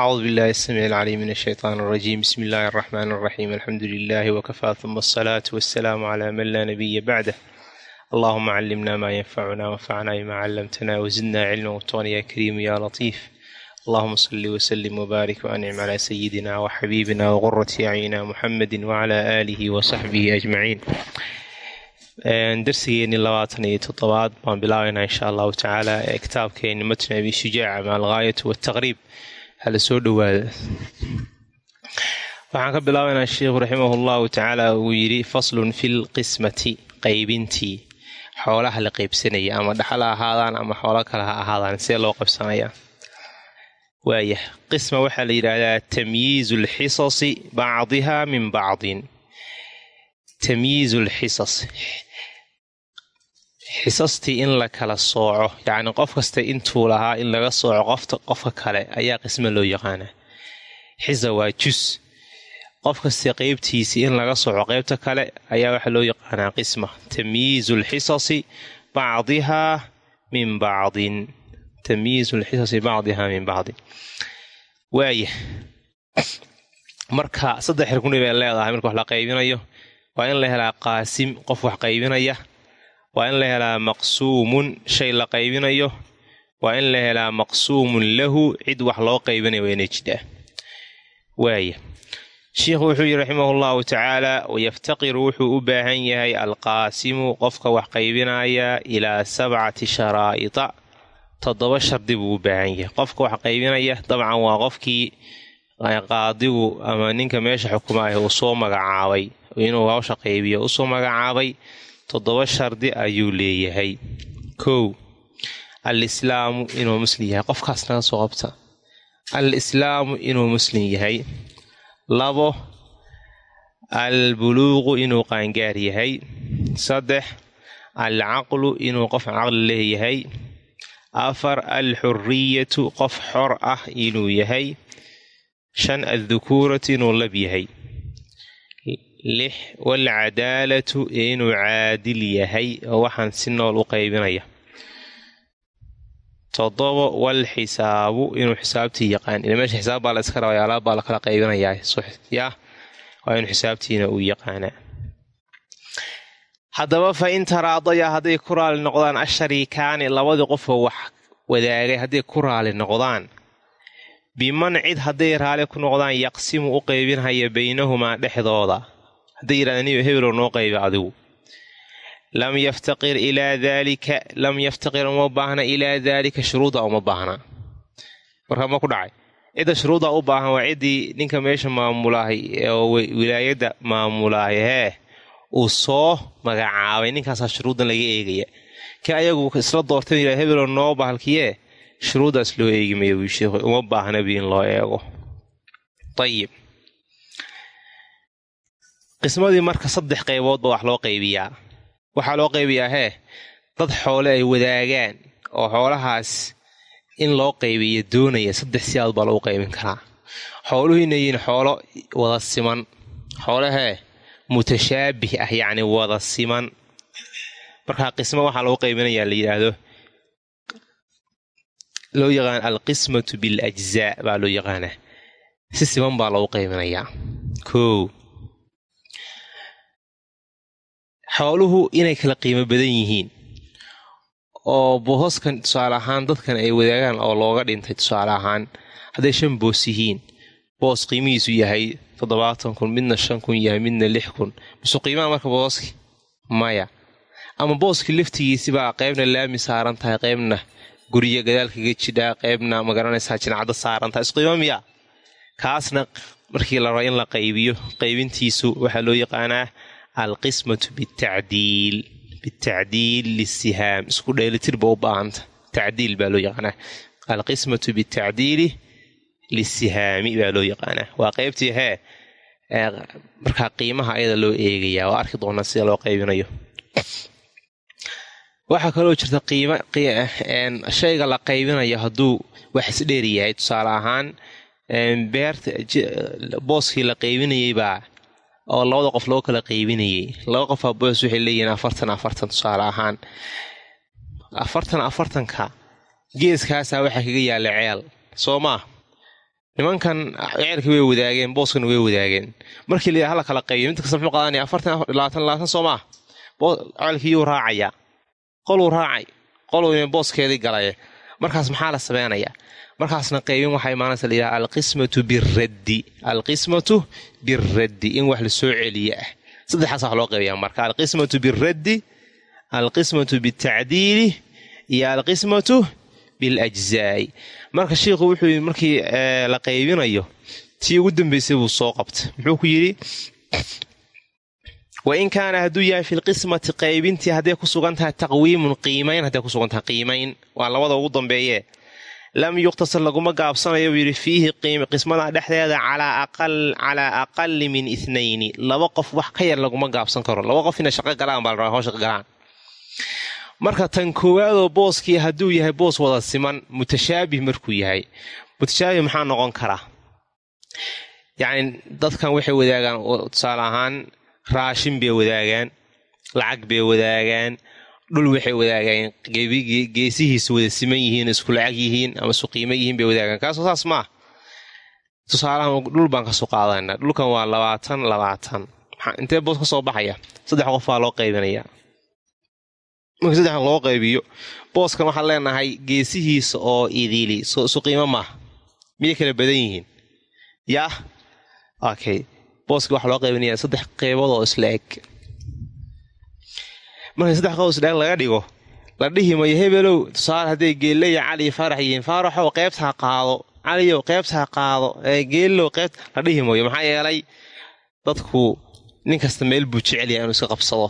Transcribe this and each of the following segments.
acuudu billahi asamiic alcaliim min ashaytaan alrajiim bismi illaahi alraxmaan alraxiim alxamdu lilaahi wakafaa huma asalaatu wassalaamu calaa man laa nabiya bacdah allahuma callimna maa yanfacuna wanfacna bimaa callamtana wazidna cilma watoon ya kariimu ya latiif allahuma salli wslim wbaarik wancim cla sayidina wxabiibina waqurati acyina muxamedi wacla aalihi wasaxbihi ajmaciin darsigeennii labaatan iyo toddobaad baan bilaabaynaa insha allahu tacaala ee kitaabkeeni matn abi shujaaca ma alghaayatu wataqriib hala soo dhowaada waxaan ka bilaabaynaa sheikhu raximah llahu tacaala uu yidhi faslun fi lqismati qaybintii. Xoolaha la qaybsanaya ama dhaxal ha ahaadaan ama xoolo kale ha ahaadaan see loo qaybsanayaa waayah qisma waxaa la yidhaahdaa tamyiizu lxisasi bacdiha min bacdin. Tamyiizu lxisas xisastii in la kala sooco yacni qof kasta intuu lahaa in laga sooco qofka kale ayaa qismo loo yaqaanaa xisa waa jus. Qof kasta qeybtiisii in laga sooco qeybta kale ayaa waxaa loo yaqaanaa qisma. Tamyiizu lxisasi bacdihaa min bacdin. Tamyiizu lxisasi bacdihaa min bacdin. Waaya marka saddex rugni bay leedahay marka wax la qaybinayo waa in la helaa qaasim qof wax qaybinaya waa in la helaa maqsuumun shay la qaybinayo. Waa in la helaa maqsuumun lahu cid wax loo qaybinayo waa inay jidhaa. Waaya shiikhu wuxuu yidhi raximahu llahu tacaala wayaftaqiru wuxuu u baahan yahay alqaasimu qofka wax qaybinaya ilaa sabcati sharaa'ita. Toddoba shardi buu u baahan yahay. Qofka wax qaybinaya dabcan waa qofkii qaadigu ama ninka meesha xukuma ah uu soo magacaabay inuu hawsha qaybiyo u soo magacaabay toddoba shardi ayuu leeyahay. Kow al islaamu inuu muslim yahay. Qofkaas soo qabta. Al islaamu inuu muslim yahay. Labo al buluuqu inuu qaangaar yahay. Saddex al caqlu inuu qof caqli leeyahay. Afar al xuriyatu qof xor ah inuu yahay. Shan addukuuratu inuu lab yahay lix waalcadaalatu inuu caadil yahay oo waxaan si nool u qaybinaya toddoba walxisaabu inuu xisaabtii yaqaan. Ila meesha xisaab baa la iska rabaya alaab baa lakala qaybinayaa. Yaa waa inuu xisaabtiina uu yaqaanaa haddaba fa in taraadaya hadday ku raali noqdaan ashariikaani labadii qofoo wax wadaagay hadday ku raali noqdaan. Biman cid hadday raali ku noqdaan yaqsimu u qaybinhaya baynahumaa dhexdooda hadday yidhahdaan niyo hebelow noo qayba adigu. Lam yaftaqir ilaa daalika lam yaftaqir uma baahna ilaa daalika shuruuda uma baahna. Markaa ma ku dhacay. Cidda shuruuda u baahan waa ciddii ninka meesha maamulahay oo wilaayadda maamulahay hee uu soo magacaabay. Ninkaasaa shuruuddan laga eegaya. Ka ayagu isla doortay yidha hebelow noo bahalkiyee shuruuddaas loo eegi maya buu sheekhu uma baahna bi in loo eego. Ayib qismadii marka saddex qaybood ba wax loo qaybiyaa. Waxaa loo qaybiyaa hee dad xoole ay wadaagaan oo xoolahaas in loo qaybiyo doonaya saddex siyaad baa lagu qaybin karaa. Xooluhu inay yihiin xoolo wada siman. Xoole hee mutashaabih ah yacni wada siman. Markaa qismo waxaa lagu qaybinayaa la yidhaahdo loo yaqaan alqismatu biljzaa baa loo yaqaanaa. Si siman baa lagu qaybinayaa. Kow xooluhu inay kala qiimo badan yihiin. Oo boosaskan tusaale ahaan dadkan ay wadaagaan oo looga dhintay tusaale ahaan hadday shan boos yihiin boos qiimihiisu yahay toddobaatan kun midna shan kun yahay midna lix kun. Misu qiimaha marka booski? Maya. Ama booskii laftigiisibaa qaybna laami saaran tahay qaybna guryo gadaalkaga jidhaa qaybna ma garanaysaa jincaddo saaran tahay. Isqiimo miyaa? Kaasna markii la rabo in la qaybiyo qaybintiisu waxaa loo yaqaanaa alqismatu bitacdiil bitacdiil lisihaam isku dheelitir ba u baahanta tacdiil baa loo yaqaanaa alqismatu bitacdiili lisihaami baa loo yaqaanaa waa qaybtii hee markaa qiimaha ayada loo eegayaa waa arki doonaa sida loo qaybinayo waxaa kaloo jirta shayga la qaybinayo hadduu wax isdheer yahay tusaale ahaan beerta booskii la qaybinayey baa oo labada qof loo kala qaybinayey laba qofaa boos waxay leeyihiin afartan afartan tusaale ahaan. Afartan afartanka geeskaasaa waxaa kaga yaalla ceel. Soo maa nimankan ceelka way wadaageen booskana way wadaageen. Markii la hala kala qaybiyo mid kasta muxuu qaadanaya afartan labaatan labaatan soo maa ceelkiiyuu raacayaa qoluu raacay. Qoluu booskeedii galay. Markaas maxaa la sameynayaa markaasna qaybin waxaa imaanaysa la yidhaha alqismatu biraddi alqismatu biraddi in wax la soo celiye ah. Saddexaas wax loo qaybiyaa marka alqismatu biraddi alqismatu bitacdiili iyo alqismatu biljzaa'i marka shiikhu wuxuu yii markii la qaybinayo tii ugu dambaysay buu soo qabtay. Muxuu ku yidhi wain kaana hadduu yahay fi lqismati qaybintii hadday ku sugan tahay taqwiimun qiimayn hadday ku sugan tahay qiimayn. Waa labada ugu dambeeye lam yuqtasar laguma gaabsanayo buu yidhi fiihi qismada dhexdeeda calaa aqali min ithnayni laba qof wax ka yar laguma gaabsan karo. Laba qof inay shaqo galaan baa la rabaa hawsha galaan. Marka tan koowaadoo booskii hadduu yahay boos wada siman mutashaabih markuu yahay. Mutashaabih maxaa noqon karaa yacni dadkan waxay wadaagaan tusaale ahaan raashin bay wadaagaan lacag bay wadaagaan dhul waxay wadaagaan geesihiisa wada siman yihiin isku lacag yihiin ama isu qiimo yihiin bay wadaagaan kaasoo saas maah tusaalahan dhul baan ka soo qaadana dhulkan waa labaatan labaatan. Intee boos ka soo baxaya? Saddex qof baa loo qaybinaya markii saddex loo qaybiyo booskan waxaan leenahay geesihiisa oo idili isu qiimo maaha miyay kala badan yihiin? Yah okay. Booski waxaa loo qaybinaya saddex qeybood oo isla eg markii saddex isla eg laga dhigo la dhihi mayo hebelow tusaale hadday geelleya cali iyo faarax yihiin faaraxow qeybta ha qaado caliyow qeybta ha qaado geellow qeybt la dhihi mayo maxaa yeelay dadku nin kasta meel buu jecelyaha inuu iska qabsado.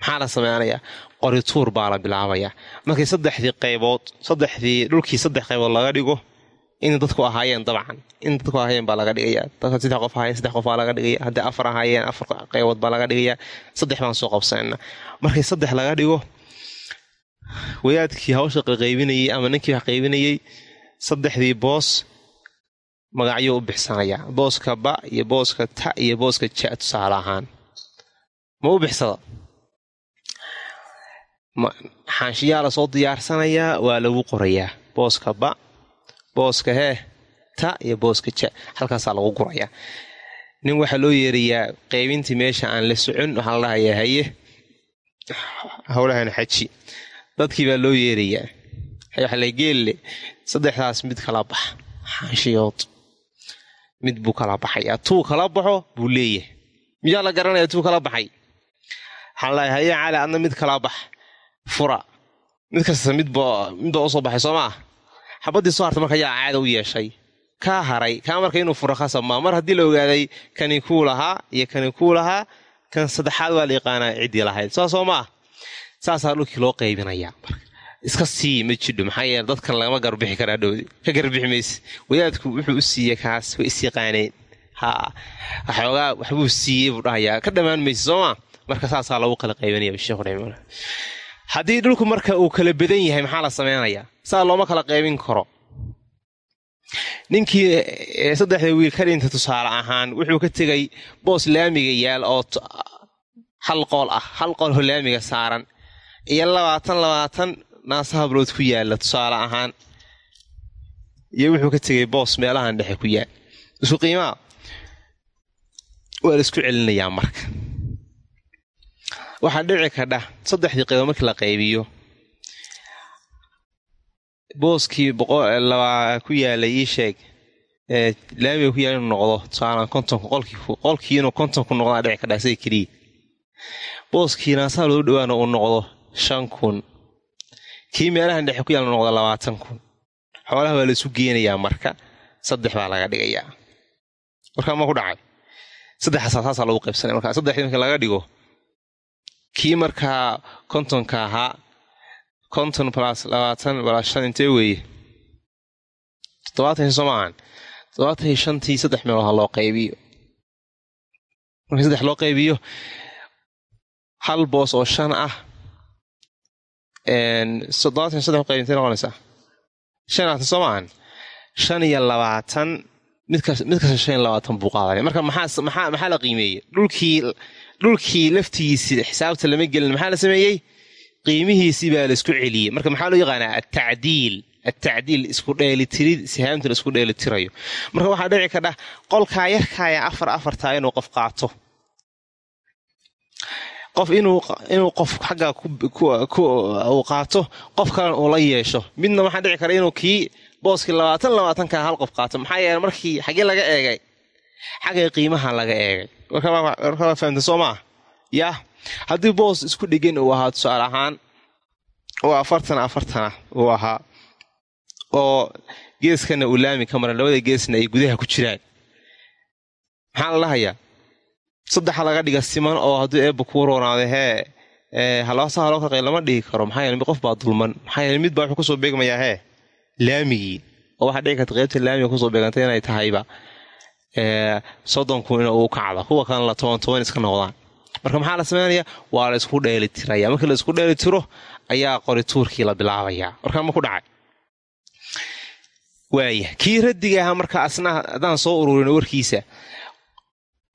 Maxaa la sameynayaa qorituur baa la bilaabayaa. Markii saddexdii qaybood saddexdii dhulkii saddex qaybood laga dhigo in dadku ahaayeen dabcan. In dadku ahaayeen baa laga dhigaya dadka saddex qof ahaayeen saddex qof baa laga dhigaya haddii afar ahaayeen afar qaybood baa laga dhigaya saddex baan soo qabsanayna markii saddex laga dhigo wadaadkii hawsha qaybinayey ama ninkii wax saddexdii boos magacyo u bixsanayaa booska ba iyo booska ta iyo booska ja tusaale ahaan. Ma u bixsada? Xaanshiyaa la soo diyaarsanayaa waa lagu qorayaa. Booska ba booska hee ta iyo booska ja halkaasaa lagu gurayaa nin waxaa loo yeerayaa qaybintii meesha aan la socon waxaa la dhahayaa haye. Howlahan xaji. Dadkii baa loo yeerayaa waxale geelle saddexdaas mid kala bax xaanshiyood mid buu kala baxayaa tuu kala baxo? buu leeyahay. Miyaa la garanaya tuu kala baxay? Waxaa la haye cali adna mid kala bax fura. Mid kasta midba midbaa u soo baxay soo maa xabaddii soo harta marka ayaa caada u yeeshay. Kaa haray kaa marka inuu furo mar haddii la ogaaday kani kuu lahaa iyo kani kuu lahaa kan saddexaad waa la yaqaanaa ciddii lahayd saa soo maa saasaa dhulkii loo qaybinayaa. Iska sii ma jidho maxaa yeele dadkan lagama garbixi karaa dhowdi. Ka garbixi mayse. Wadaadku wuxuu u siiyey kaas way isyaqaaneen ha waxoogaa waxbuu siiyey buu dhahayaa. Ka dhammaan mayse soo maa marka saasaa lagu kala qaybinaya sheekhu raximahullah haddii dhulku marka uu kala badan yahay maxaa la sameynayaa saa looma kala qaybin karo. Ninkii saddexda wiil ka dhinta tusaale ahaan wuxuu ka tegay boos laamiga yaal oo hal qool ah hal qool oo laamiga saaran iyo labaatan labaatan naasa hablood ku yaalla tusaale ahaan. Iyo wuxuu ka tegay boos meelahan dhexe ku yaal. Isku qiimaa? Waa la isku celinayaa marka waxaa dhici kadha saddexdii qaybood markii la qaybiyo. Booskii ku yaalay ii sheeg laamiga ku yaalla inuu noqdo tusaalan kontonku qolkii inuu kontonku noqdaa dhici kadha isaga keliya booskii naasaha loo dhawaana uu noqdo shan kun. Kii meelahan dhexe ku yaalla uu noqdo labaatan kun. Xoolaha waa la isu geenayaa marka saddex baa laga dhigayaa. Markaa ma ku dhacay. Saddexaasaa saasaa lagu qaybsanaya marka saddexdii marka laga dhigo kii markaa kontonka ahaa konton balas labaatan balas shan intee weeye? Toddobaatan soo maahan. Toddobaatan shantii saddex meelood ha loo qaybiyo. Markii saddex loo qaybiyo hal boos oo shan ah toddobaatan saddex qaybi intay noqonaysaa? Shan labaatan soo shan iyo labaatan mid kasta shan iyo labaatan buu qaadanaya marka maxaa maxaa la qiimeeyey? Dhulkii dhulkii laftigiisii xisaabta lama gelin. Maxaa la sameeyey? Qiimihiisii baa la isku celiyey. Marka maxaa loo yaqaanaa? Atacdiil atacdiil isku dheelitirid sihaamta la isku dheelitirayo marka waxaa dhici kadha qolkaa yarkaaya afar afartaa inuu qof qaato. Qof inuu qof xaggaa uu qaato qof kalena uu la yeesho. Midna waxaa dhici kara inuu kii booskii labaatan labaatankaa hal qof qaato. Maxaa yeele markii xaggee laga eegay xaggay qiimaha laga eegay. Warkabaa fahamta soo maa yah haddii boos isku dhegan uu ahaa tusaale ahaan oo afartan afartana uu ahaa oo geeskana uu laami ka maran labada geesna ay gudaha ku jiraan. Maxaa la dhahayaa saddexa laga dhiga siman oo hadduu eebba kuu roonaada hee haloosa haloo kaqay lama dhigi karo maxaa yeele qof baa dulman maxaa yeele mid baa wuxuu ku soo beegmayaa hee laamigii oo waxaa dhici karta qaybta laamiga ku soo beegantay inay tahayba soddonku in uu kacda kuwa kalena toban toban iska noqdaan. Marka maxaa la sameynaya? Waa la isku dheelitiraya markii la isku dheelitiro ayaa qorituurkii la bilaabayaa. Warkaa ma ku dhacay? Waaya kii raddiga ahaa marka asna haddaan soo ururin warkiisa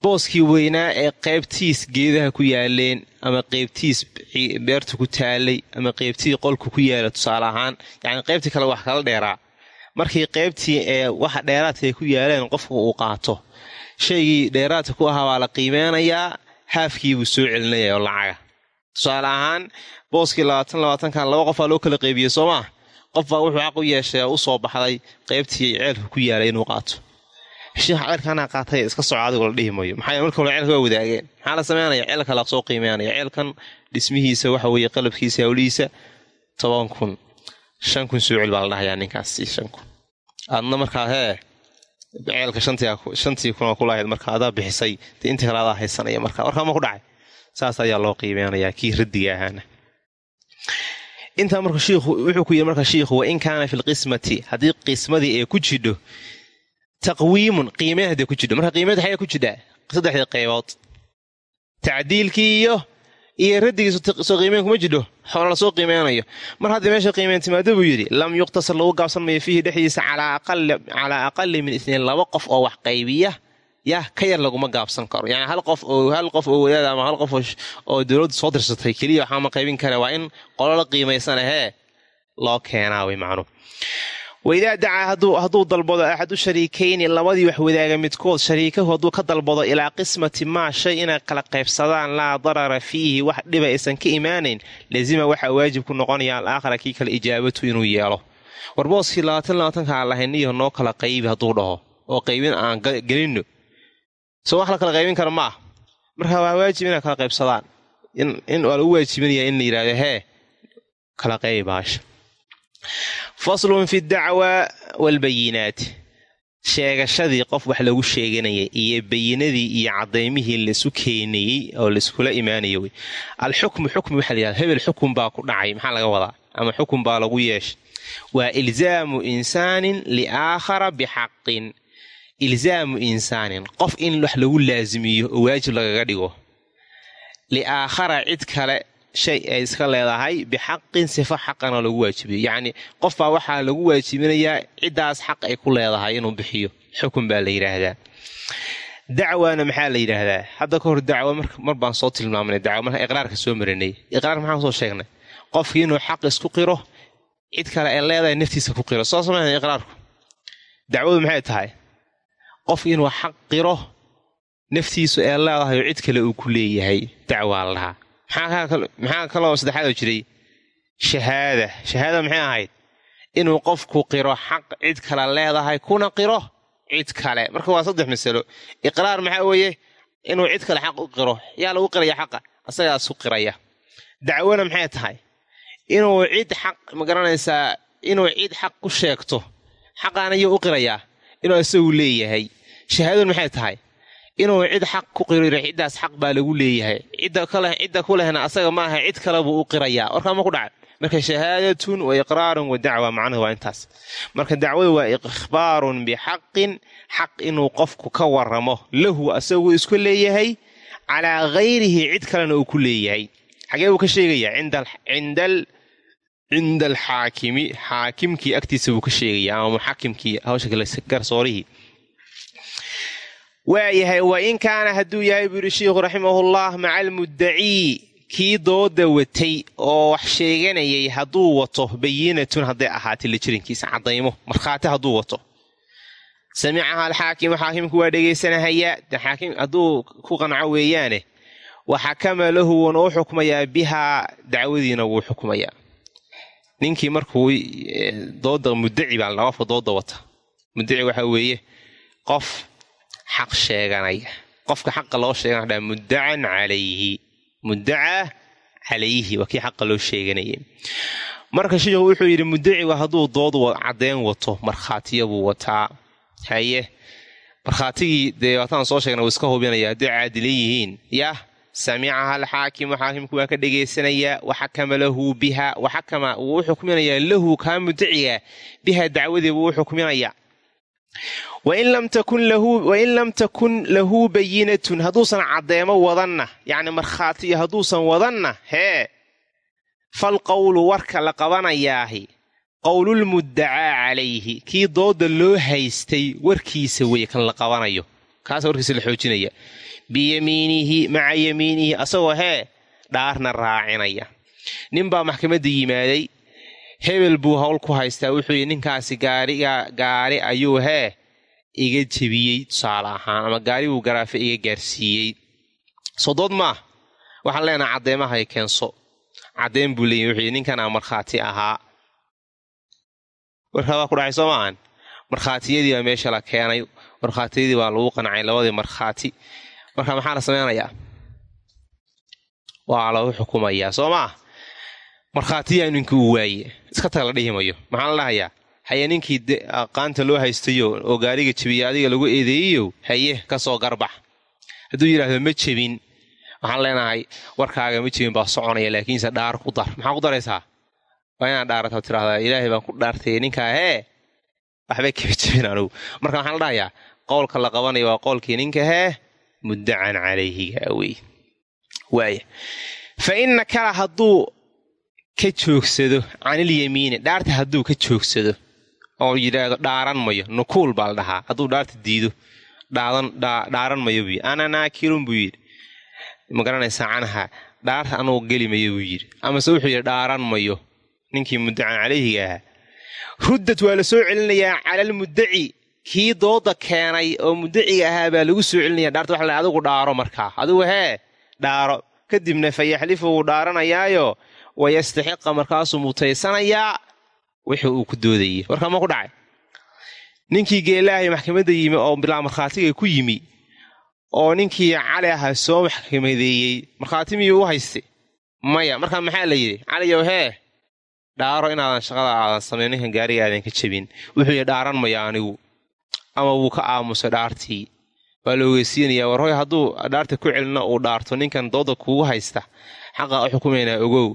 booskii weynaa ee qaybtiis geedaha ku yaaleen ama qaybtiis beerta ku taalay ama qaybtii qolka ku yaalla tusaale ahaan yacni qaybtii kale wax kala dheeraa markii qaybtii ee waxa dheeraadka ay ku yaaleen qofka uu qaato. Shaygii dheeraadka ku ahaa baa la qiimeynayaa haafkiibuu soo celinaya oo lacaga. Tusaale ahaan booskii labaatan labaatankan laba qofaa loo kala qaybiyey soo maa qof baa wuxuu xaq u yeeshay u soo baxday qaybtii ceelka ku yaalay inuu qaato. Sheikh ceelkanaa qaatay iska soco adigu la dhihi mayo maxaa marka hore ceelka waa wadaageen. Maxaa la sameynaya? Ceelka la soo qiimeynaya. Ceelkan dhismihiisa waxa weeye qalabkiisa hawlihiisa toban kun shan kun soo cel baa la dhahayaa ninkaasi shan kun aadna markaa hee ceelka shantii kuna kulahayd marka adaa bixisay. Dee intii kale adaa haysanaya marka warkaa ma ku dhacay. Saas ayaa loo qiimeynayaa kii raddiga ahaana intaa marka shiikhu wuxuu ku yidhi marka shiikhu wa in kaana fi lqismati haddii qismadii ay ku jidho taqwiimun qiimeen hadday ku jidho. Marka qiimeed waxay ku jidhaa? Saddexdii qaybood. Tacdiilkii iyo iyo raddigiisu soo qiimeen kuma jidho. Xoola la soo qiimeynayo. Mar haddii meesha qiimeen timaado buu yidhi lam yuqtasar lagu gaabsan mayo fiihi dhexdiisa calaa aqali min isniin laba qof oo wax qaybiya yah ka yar laguma gaabsan karo. Yani hal qof oo hal qof oo wadaad ama hal qof oo dowladdu soo dirsatay keliya waxaama qaybin kara waa in qololo qiimaysan ahee loo keenaa way macnuhu waidaa dacaa hadduu dalbado axadu shariikayni labadii wax wadaaga midkood shariikahu hadduu ka dalbado ilaa qismati maa shay inay kala qaybsadaan laa darara fiihi wax dhiba aysan ka imaanayn lazima waxaa waajib ku noqonaya alaakhara kii kale ijaabatu inuu yeelo. Warbooskii labaatan labaatanka aan lahayniyo noo kala qaybi hadduu dhaho oo qaybin aan gelinno. Soo wax la kala qaybin kara ma ah marka waa waajib inay kala qaybsadaan. Waa lagu faslun fi dacwa waalbayinaat sheegashadii qof wax lagu sheeganayay iyo bayinadii iyo cadaymihii laisu keenayey oo laiskula imaanaya wey. Alxukmu xukmi waxaa layihahda hebel xukun baa ku dhacay maxaa laga wadaa? Ama xukun baa lagu yeeshay waa ilzaamu insaanin liaakhara bixaqin ilzaamu insaanin qof in wax lagu laasimiyo oo waajib lagaga dhigo. Liaakhara cid kale shay ay iska leedahay bixaqin sifo xaqana lagu waajibiyo. Yacni qofbaa waxaa lagu waajibinayaa ciddaas xaq ay ku leedahay inuu bixiyo. Xukun baa la yidhaahdaa. Dacwana maxaa la yidhaahdaa? Hadda ka hor dacwo mar baan soo tilmaamnay dacwo marka iqraarka soo marinay. Iqraarka maxaan soo sheegnay? Qofkii inuu xaq isku qiro cid kale ay leedahay naftiisa ku qiro. Soo samayna iqraarku. Dacwadu maxay tahay? Qof inuu xaq qiro naftiisu ee leedahay oo cid kale uu ku leeyahay dacwaa la dhahaa maxaa kaloo saddexaad oo jiray? Shahaada. Shahaada maxay ahayd? Inuu qofku qiro xaq cid kale leedahay kuna qiro cid kale. Marka waa saddex masalo. Iqraar maxaa weeye? Inuu cid kale xaq u qiro. Yaa lagu qiraya xaqa asagaasu qiraya. Dacwona maxay tahay? Inuu cid xaq ma garanaysaa inuu cid xaq ku sheegto. Xaqaana yuu u qirayaa inuu isagu leeyahay. Shahaadadu maxay tahay inuu cid xaq ku qiriro ciddaas xaq baa lagu leeyahay. Cidda ku lehna asaga maaha cid kale buu u qirayaa warkaa ma ku dhacay. Marka shahaadatun wa iqraarun wa dacwa macnuhu waa intaas. Marka dacwadu waa ikhbaarun bixaqin xaq inuu qofku ka waramo lahu asagu isku leeyahay calaa hayrihi cid kalena uu ku leeyahay. Xagee buu ka sheegayaa cinda alxaakimi xaakimkii agtiisa buu ka sheegayaa ama muxakimkii hawsha garsoorihii waayahay wa in kaana hadduu yahay buu yidhi sheikhu raximahullah maca almuddacii kii dooda watay oo wax sheeganayay hadduu wato bayinatun hadday ahaatay la jirankiisa caddaymo markhaati hadduu wato. Samicaha alxaakimu xaakimku waa dhegaysanahayaa xaakim hadduu ku qanco weeyaane waxakama lahu wuuna u xukmayaa bihaa dacwadiina wuu xukmayaa. Ninkii markuu dooda muddaci baa qofka dooda wata. Muddaci waxaa weeye qof xaq sheeganaya qofka xaqa loo sheegana dhaa muddacan calayhi muddaca calayhi waa kii xaqa loo sheeganayay marka sheikhu wuxuu yidhi muddaciga hadduu dood caddeen wato markhaatiya buu wataa haye markhaatigii dee waataan soo sheegna wuu iska hubinaya hadday caadila yihiin yah samicaha alxaakimu xaakimku waa ka dhegaysanayaa waxakama lahu biha waxakama wuu u lahu kaa muddaciga biha dacwadii buu u xukminayaa wain lam takun lahu bayinatun hadduusan caddeemo wadanna yacni markhaatiyo hadduusan wadanna hee falqowlu warka la qabanayaahi qowlulmuddacaa calayhi kii dooda loo haystay warkiisa weye kan la qabanayo kaasa warkiisa la xoojinaya biyamiinihi maca yamiinihi asagoo hee dhaarna raacinaya ninbaa maxkamadda yimaaday hebel buu howl ku haystaa wuxuu yidhi ninkaasi gaariga gaari ayuu hee iga jebiyey tusaale ahaan ama gaari buu garaafe iga gaarsiiyey. Soo dood maah waxaan leenaha caddeemahay keenso. Caddeyn buu leeyahy wuxuu ninkanaa markhaati ahaa. Warkaabaa ku dhacay soo maahan markhaatiyadii baa meesha la keenay. Markhaatiyadii baa lagu qancay labadii markhaati. Marka maxaa la sameynayaa waa lagu xukumayaa. Soo maah markhaatiyaa ninkii uu waaye. Iska taga la dhihi mayo. Maxaa la dhahayaa haye ninkii qaanta loo haystayo oo gaariga jebiya adiga lagu eedeeyeyo haye ka soo garbax. Hadduu yidhaahdo ma jebin. Waxaan leenahay warkaaga ma jebin baa soconaya laakiinse dhaar ku dar. Maxaa ku daraysaa? Waa inaad dhaarata tirahdaa ilaahay baan ku dhaartay ninkaa hee? Waxbay kaba jebin anugu. Marka waxaan la dhahayaa qowlka la qabanaya waa qowlkii ninka hee? Muddacan calayhiga wey waaya fa inna kala hadduu ka joogsado canilyamiini dhaarta hadduu ka joogsado oo yidhaahdo dhaaran mayo nukuul baa la dhahaa hadduu dhaarta diido dhaaran mayo buu yidhi. Ana naakirun buu yidhi. Ma garanaysaa canaha dhaarta anugu geli mayo buu yidhi. Amase wuxuu yidhi dhaaran mayo ninkii muddacan calayhiga ahaa. Ruddad waa la soo celinayaa calalmuddaci kii dooda keenay oo muddaciga ahaa baa lagu soo celinaya dhaarta waxa la adigu dhaaro markaa adigu hee dhaaro. Kadibna fa dhaaranayaayo wayastaxiqa markaasuu mutaysanayaa wixii uu ku doodayey warkaa ma ku dhacay? Ninkii geelaahay maxkamadda yimi oo bilaa markhaatiga ku yimi oo ninkii cali ahaa soo maxkamadeeyey markhaati miyuu u haystay? Maya markaa maxaa la yidhi? Caliyow hee dhaaro inaadan shaqada aadan samayn ninkan gaariga aadan ka jebin. Wuxuu yidhi dhaaran maya anigu ama wuu ka aamusay dhaartii. Waa la ogeysiinayaa war hoy hadduu dhaarta ku celino uu dhaarto ninkan dooda kugu haysta xaqa u xukumaynaa ogow.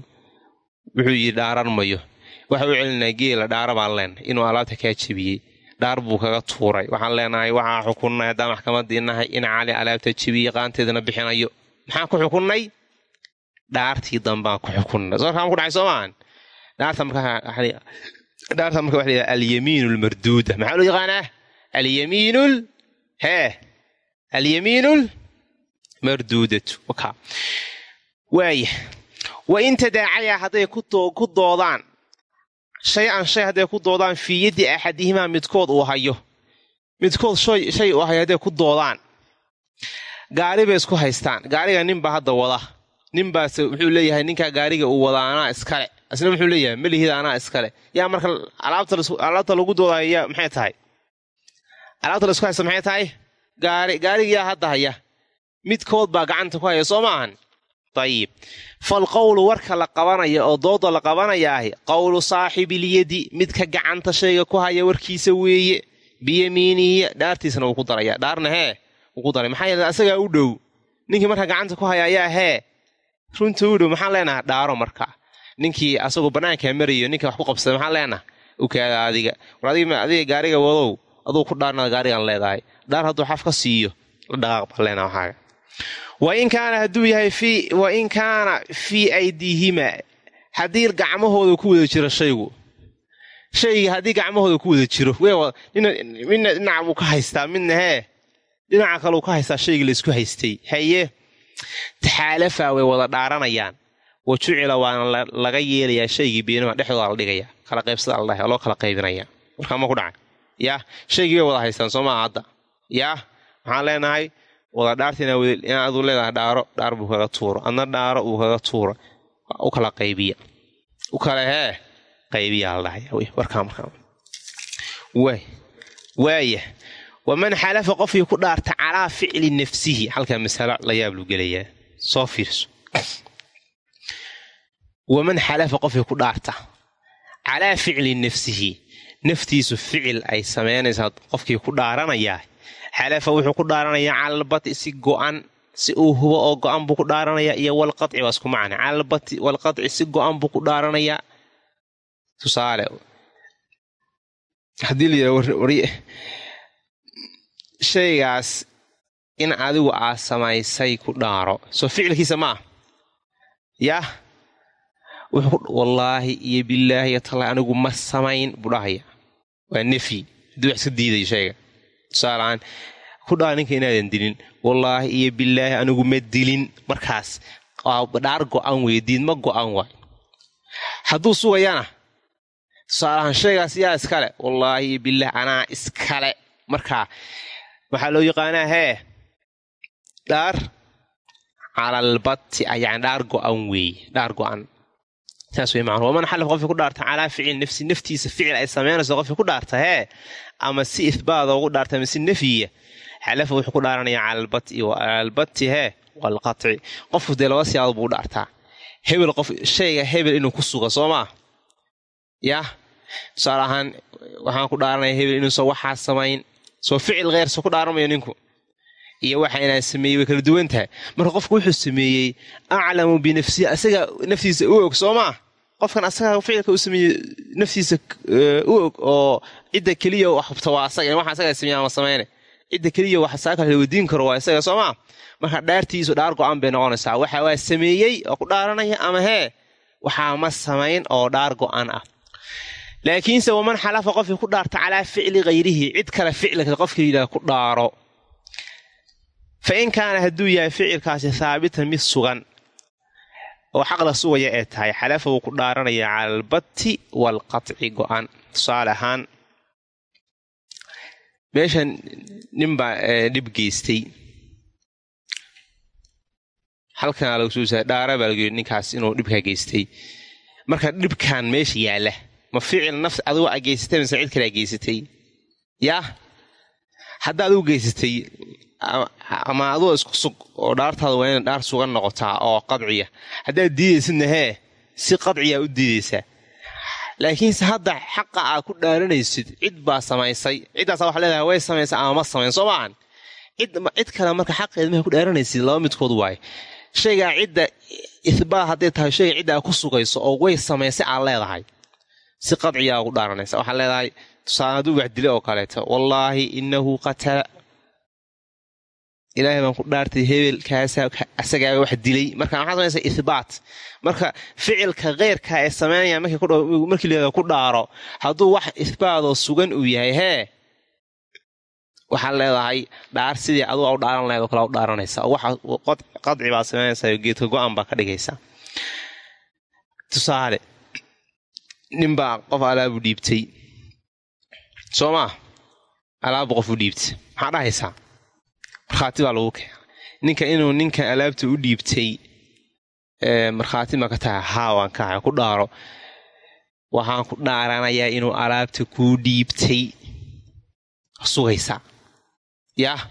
Wuxuu yidhi dhaaran mayo waxa u celinaa geela dhaara baan leenahay inuu alaabta kaa jebiyey dhaar buu kaga tuuray. Waxaan leenahay waxaa xukunnay haddaan maxkamadii nahay in cali alaabta jebiyey qaanteedana bixinayo. Maxaan ku xukunnay? Dhaartii dambaan ku xukunnay. Soorkaan ku dhacay soo dhaarta markadhaarta marka waxa layidhaha alyamiinu lmarduuda maxaa loo yaqaanaa? Alyamiinul hee alyamiinul marduudatu. Waaya wa in tadaacaya hadday ku doodaan shay an shay hadday ku doodaan fii yaddi axadihimaa midkood uu hayo midkood shay uu hayo hadday ku doodaan gaari bay isku haystaan gaariga ninbaa hadda wada ninbaase wuxuu leeyahay ninkaa gaariga uu wada anaa iskale isna wuxuu leeyahay malihida anaa iskale yaa marka alaabta lagu doodaayo yaa maxay tahay alaabta la isku haysta maxay tahay gaari gaariga yaa hadda haya midkood baa gacanta ku haya soo maahan dayib falqowlu warka la qabanaya oo dooda la qabanayaahi qowlu saaxibilyadi midka gacanta shayga ku haya warkiisa weeye biyamiinihi dhaartiisana wuu ku daraya dhaarna hee wuu ku daray maxaa yeele asagaa u dhow ninkii marka gacanta ku haya ayaa hee runta u dhow maxaan leenaha dhaaro marka ninkii asagoo bannaankaa marayo ninka wax ku qabsaday maxaan leenaha ukaada adiga war adiga gaariga wadow aduu ku dhaarnada gaarigaan leedahay dhaar hadduu xaf ka siiyo la dhaqaaq baan leenaha waxaaga wain kaana hadduu yahay wain kaana fii aydiihima. Haddii gacmahooda ku wada jiro shaygu. Shayga haddii gacmahooda ku wada jiro. Midna dhinaca buu ka haystaa midna hee. Dhinaca kaleu ka haystaa shaygii laysku haystay. Haye taxaalafaa way wada dhaaranayaan. Wa jucila waana laga yeelayaa shaygii beenima dhexdooda la dhigaya kala qaybsada la dhahay oo loo kala qaybinaya warkaa ma ku dhacay. Yaa shaygii bay wada haystaan soo maa hadda yaa waxaan leenahay wada dhaartina inaa aduu leedahay dhaaro dhaar buu kaga tuuro. Adna dhaaro uu kaga tuuro. U kala qaybiya. U kale hee qaybiyaa la dhahaya warkaa markaa waaya waman xalafa qofkii ku dhaarta calaa ficli nafsihi halkaa masalo la yaab luu gelayaa soo fiirso. Waman xalafa qofkii ku dhaarta calaa ficli nafsihi. Naftiisu ficil ay samaynaysaa qofkii ku dhaaranayaa xalafa wuxuu ku dhaaranayaa calalbati si go'an si uu hubo oo go'an buu ku dhaaranayaa iyo walqaci waa isku macna calalbati walqaci si go'an buu ku dhaaranayaa tusaale. Haddii la yidha shaygaas in adigu aad samaysay ku dhaaro. Soo ficilkiisa ma ah yah wallaahi iyo bilaahi iyo tallaahi anigu ma samayn buu dhahaya waa nefyi haddii wax iska diidayo shayga tusaaleahaan ku dhaar ninka inaadan dilin. Wallaahi iyo bilaahi anigu ma dilin. Markaas dhaar go'an weye diidma go'an waay hadduu sugayana tusaalahaan shaygaas yaa iskale. Wallaahi iyo bilaahi anaa iskale. Markaa waxaa loo yaqaanaa hee dhaar calalbati ayaan dhaar go'an weeye. Dhaar go'an saas wey macnuu waman xalaf qofkii ku dhaarta? Calaa ficil nafsi naftiisa ficil ay samaynayso qofkii ku dhaarta hee ama si ihbaada ugu dhaarta ama si nafyiya xalafa wuxuu ku dhaaranayaa calalbati calalbati hee walqaci qofku dee laba siyaadood buu dhaartaa. Hebel qof shayga hebel inuu ku suga soo maa yah tusaale ahaan waxaan ku dhaaranaya hebel inuusan waxaa samayn. Soo ficil kheyrsa ku dhaaramayo ninku. Iyo waxa inaan sameeyey way kala duwan tahay. Marka qofku wuxuu sameeyey aclamu binafsihi asaga naftiisa u og soo maa qofkan asaga ficilka u sameeyey naftiisa u og oo cidda keliya wax hubta waa asaga waxa asaga sameeya ama samayne cidda keliya wax saa kala wadiin karo waa isaga soo maa marka dhaartiisu dhaar go-an bay noqonaysaa. Waxa waa sameeyey oo ku dhaaranaya ama hee? Waxaa ma samayn oo dhaar go-an ah. Laakiinse waman xalafa qofkii ku dhaarta calaa ficli hayrihi cid kale ficilka qofkii yidhaha ku dhaaro. Fa in kaana hadduu yahay ficilkaasi haabitan mid sugan oo xaq la sugaya ee tahay. Xalafa wuu ku dhaaranayaa cala albatti waalqatci go-an tusaale ahaan meeshan ninbaa dhib geystay. Halkanaa lagu suusaa dhaara baa lagu yidhi ninkaas inuu dhibkaa geystay. Marka dhibkan meesha yaalla ma ficil nafs adigu a geysatay mise cid kale a geysatay. Yaa hadda adigu geysatay ama aduga isku sug oo dhaartaada waa ina dhaar sugan noqotaa oo qadciya haddaad diidaysidna hee si qadciyaa u diidaysaa laakiinse hadda xaqa aad ku dhaaranaysid cid baa samaysay. Ciddaasa waxa leedahay way samaysay ama ma samayn. Soo maahan cid kale marka xaqeed maha ku dhaaranaysid laba midkood waaye shaygaa cidda ihbaat hadday tahay shayga cidda aad ku sugayso oo way samaysay aad leedahay. Si qadciyaa ugu dhaaranaysa. Waxaad leedahay tusaale wax dile oo kaleeto. Wallaahi inahu qatala ilaahay baan ku dhaartay hebelkaasa asagaaba wax dilay. Marka maxaa samaysa ihbaat marka ficilka keyrka ee samaynaya markii leeda ku dhaaro hadduu wax ihbaatoo sugan uu yahay hee? Waxaad leedahay dhaar sidii aduga u dhaaran lahayd oo kale u dhaaranaysaa. Waxa qadci baad samaynaysaa geedka go-an baa ka dhigaysaa. Tusaale ninbaa qof alaabu dhiibtay. Soo maa alaabu qof u dhiibtay. Maxaa dhahaysaa markhaati baa lagu keena ninka inuu ninkan alaabta u dhiibtay markhaati ma ka tahay haa waan kahay ku dhaaro. Waxaan ku dhaaranayaa inuu alaabta kuu dhiibtay. Sugaysaa yah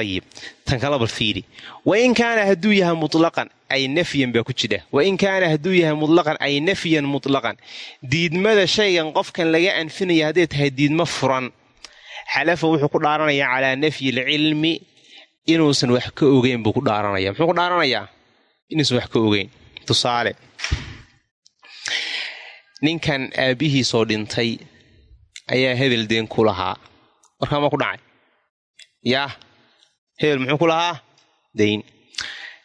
ayib tan kala bal fiiri. Wain kaana hadduu yahay mutlaqan ay nafyan baa ku jidha wain kaana hadduu yahay mutlaqan ay nafyan mutlaqan. Diidmada shaygan qofkan laga anfinaya hadday tahay diidmo furan xalafa wuxuu ku dhaaranayaa calaa nafyi alcilmi inuusan wax ka ogeyn buu ku dhaaranaya. Muxuu ku dhaaranayaa? Inuusan wax ka ogeyn. Tusaale ninkan aabbihiisoo dhintay ayaa hebel deen ku lahaa. Warkaa ma ku dhacay? Yaah hebel muxuu ku lahaa? Dayn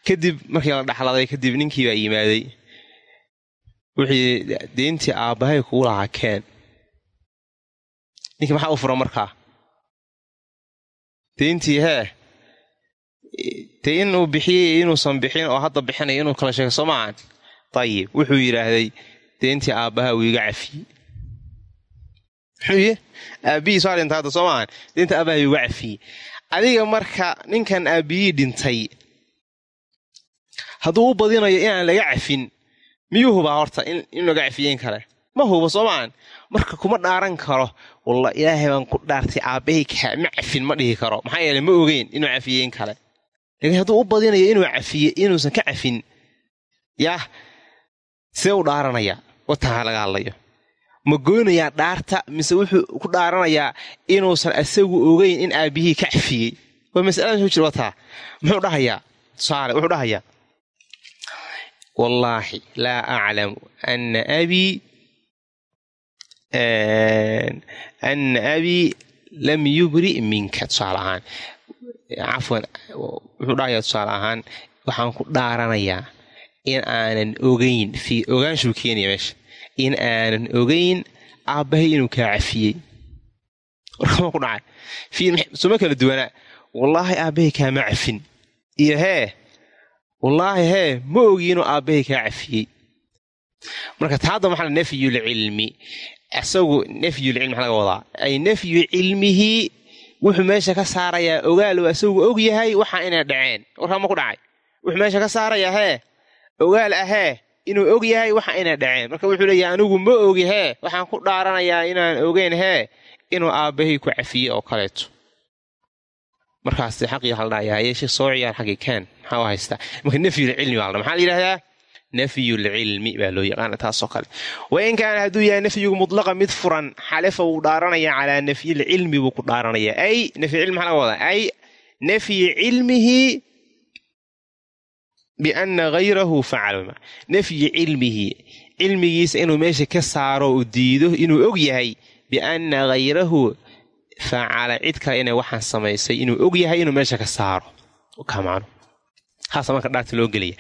kadib markii la dhaxladay kadib ninkii baa yimaaday wixii deyntii aabbahay kugu lahaa keen. Ninkii maxaa u furan markaa deyntii hee dee inuu bixiyey inuusan bixin oo hadda bixinayo inuu kala sheego soo maahan dayib wuxuu yidhaahday deyntii aabbaha uu iga cafiyey muxuu aabbihii soo dhintay hadda soo maahan deyntii aabbaha iga cafiyey adiga marka ninkan aabbihii dhintay hadduu u badinayo inaan laga cafin miyuu hubaa horta in laga cafiyeyn kale ma hubo soo maahan marka kuma dhaaran karo walla ilaahay baan ku dhaartay aabbahay kaama cafin ma dhihi karo. Maxaa yeele ma ogeyn inuu cafiyeyn kale. Laakiin hadduu u badinayo inuu cafiye inuusan ka cafin yaah see u dhaaranaya wataa laga hadlayo. Ma goynayaa dhaarta mise wuxuu ku dhaaranayaa inuusan isagu ogeyn in aabbihii ka cafiyey? Waa masalada soo jir wataa muxuu dhahayaa? Tusaale wuxuu dhahayaa wallaahi laa aclamu ana abii ana abii lam yubri minka tusaale ahaan. Cafwan wuxuu dhahayaa tusaale ahaan waxaan ku dhaaranayaa in aanan ogeyn fii ogaanshuu keenaya meesha. In aanan ogeyn aabbahay inuu kaa cafiyey. Warkama ku dhacay. Suma kala duwanaa? Wallaahi aabbahay kaama cafin. Iyo hee wallaahi hee ma ogi inuu aabbahay kaa cafiyey. Marka taadda maxaa isagu nafyulcilmi maxaa laga wadaa? Ay nafyu cilmihii wuxuu meesha ka saarayaa ogaal isagu og yahay waxaa inay dhaceen. Warkama ku dhacay. Wuxuu meesha ka saarayaa hee ogaal ahee inuu og yahay waxa inay dhaceen. Marka wuxuu leeyahay anigu ma ogi hee waxaan ku dhaaranayaa inaan ogeyn hee inuu aabbahay ku cafiyey oo kaleeto. Markaas xaqii waxa la soo ciyaar xaggii kaan maxaa u haystaa? Marka nafyulcilmi baa la maxaa la yidhahdaa nafyulcilmi baa loo yaqaana taasoo kale. Wain kaana hadduu yahay nafyigu mutlaqa mid furan xalefa wuu dhaaranaya calaa nafyilcilmi buu ku dhaaranaya. Ay nafyilcilmi maxaa laga wadaa? Ay nafyi cilmihi biana hayrahu facala nafyi cilmihi cilmigiisa inuu meesha ka saaro u diido inuu og yahay biana hayrahu facala. Cid kale inay waxaan samaysay inuu og yahay inuu meesha ka saaro haasa marka dhaarta loo gelaya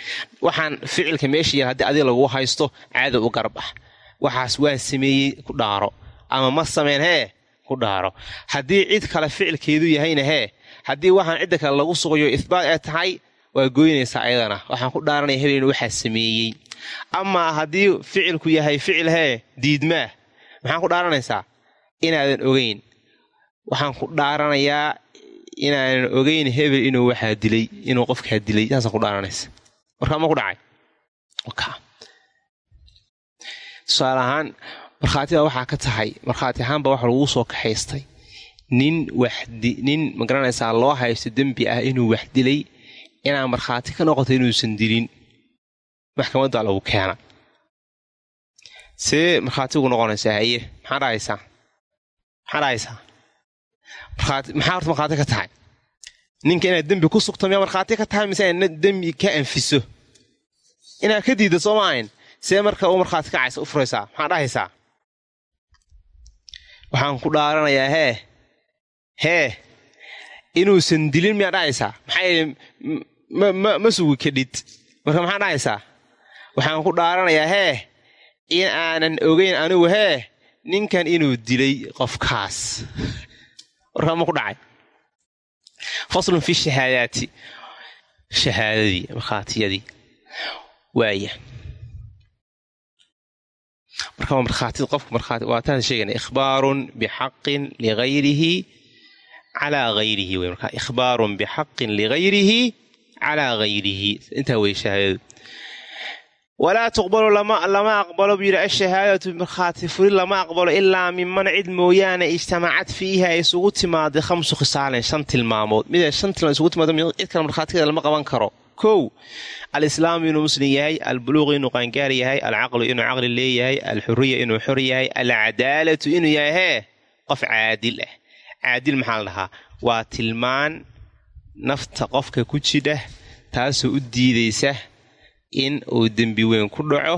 waxaan ficilka meesha yar haddii adiga lagu haysto caada u garab ah. Waxaas waa sameeyey ku dhaaro. Ama ma sameyn hee ku dhaaro. Haddii cid kale ficilkeedu yahayna hee haddii waxaan cidda kale lagu sugayo ihbaat ee tahay waa goynaysaa ayadana waxaan ku dhaaranaya hebel inuu waxaa sameeyey. Amaa haddii ficilku yahay ficil hee diidmaa maxaan ku dhaaranaysaa inaadan ogeyn. Waxaan ku dhaaranayaa inaanan ogeyn hebel inuu waxaa dilay inuu qofkaa dilay saasaan ku dhaaranaysa warkaa ma ku dhacay? Tusaale ahaan markhaatida waxaa ka tahay markhaati ahaanba waxa lagu soo kaxaystay. Nin waxnin ma garanaysaa loo haysto dembi ah inuu wax dilay inaa markhaati ka noqoto inuusan dilin. Maxkamadda lagu keena. See markhaatigu noqonaysaa haye maxaa dhahaysaa maxaa dhahaysaa maxaa horta markhaati ka tahay? Ninka inaad dembi ku sugto miyaa markhaati ka tahay mise inaad dembi ka anfiso? Inaad ka diidda soo maahayn see marka u markhaati kacaysa u furaysaa. Maxaa dhahaysaa? Waxaan ku dhaaranayaa hee hee inuusan dilin miyaa dhahaysaa? Maxaa yeele ma sugi kadhid marka maxaa dhahaysaa? Waxaan ku dhaaranayaa hee in aanan ogeyn anigu hee ninkan inuu dilay qofkaas warkaa ma ku dhacay faslun fi shahaadaati shahaadadii markhaatiyadii. Waaya marka waa markhaatida qofku markhaati waataan sheegayna ikhbaarun bixaqin ligayrihi calaa hayrihi wey markaa ikhbaarun bixaqin ligayrihi calaa hayrihi intaa wey shahaadadu walaa tuqbalu lama aqbalo buu yidhi ashahaadatu markhaati furin lama aqbalo ilaa miman cid mooyaane ijtamacad fiiha isugu timaaday khamsu khisaalin shan tilmaamood. Mida shan tilmaam isugu timaado cid kale markhaatigeeda lama qaban karo. Kow alislaamu inuu muslim yahay albuluuqu inuu qaangaar yahay alcaqlu inuu caqli leeyahay alxuriya inuu xor yahay alcadaalatu inuu yahay hee qof caadil ah caadil maxaa la dhahaa? Waa tilmaan nafta qofka ku jidha taasoo u diidaysa in uu dembi weyn ku dhaco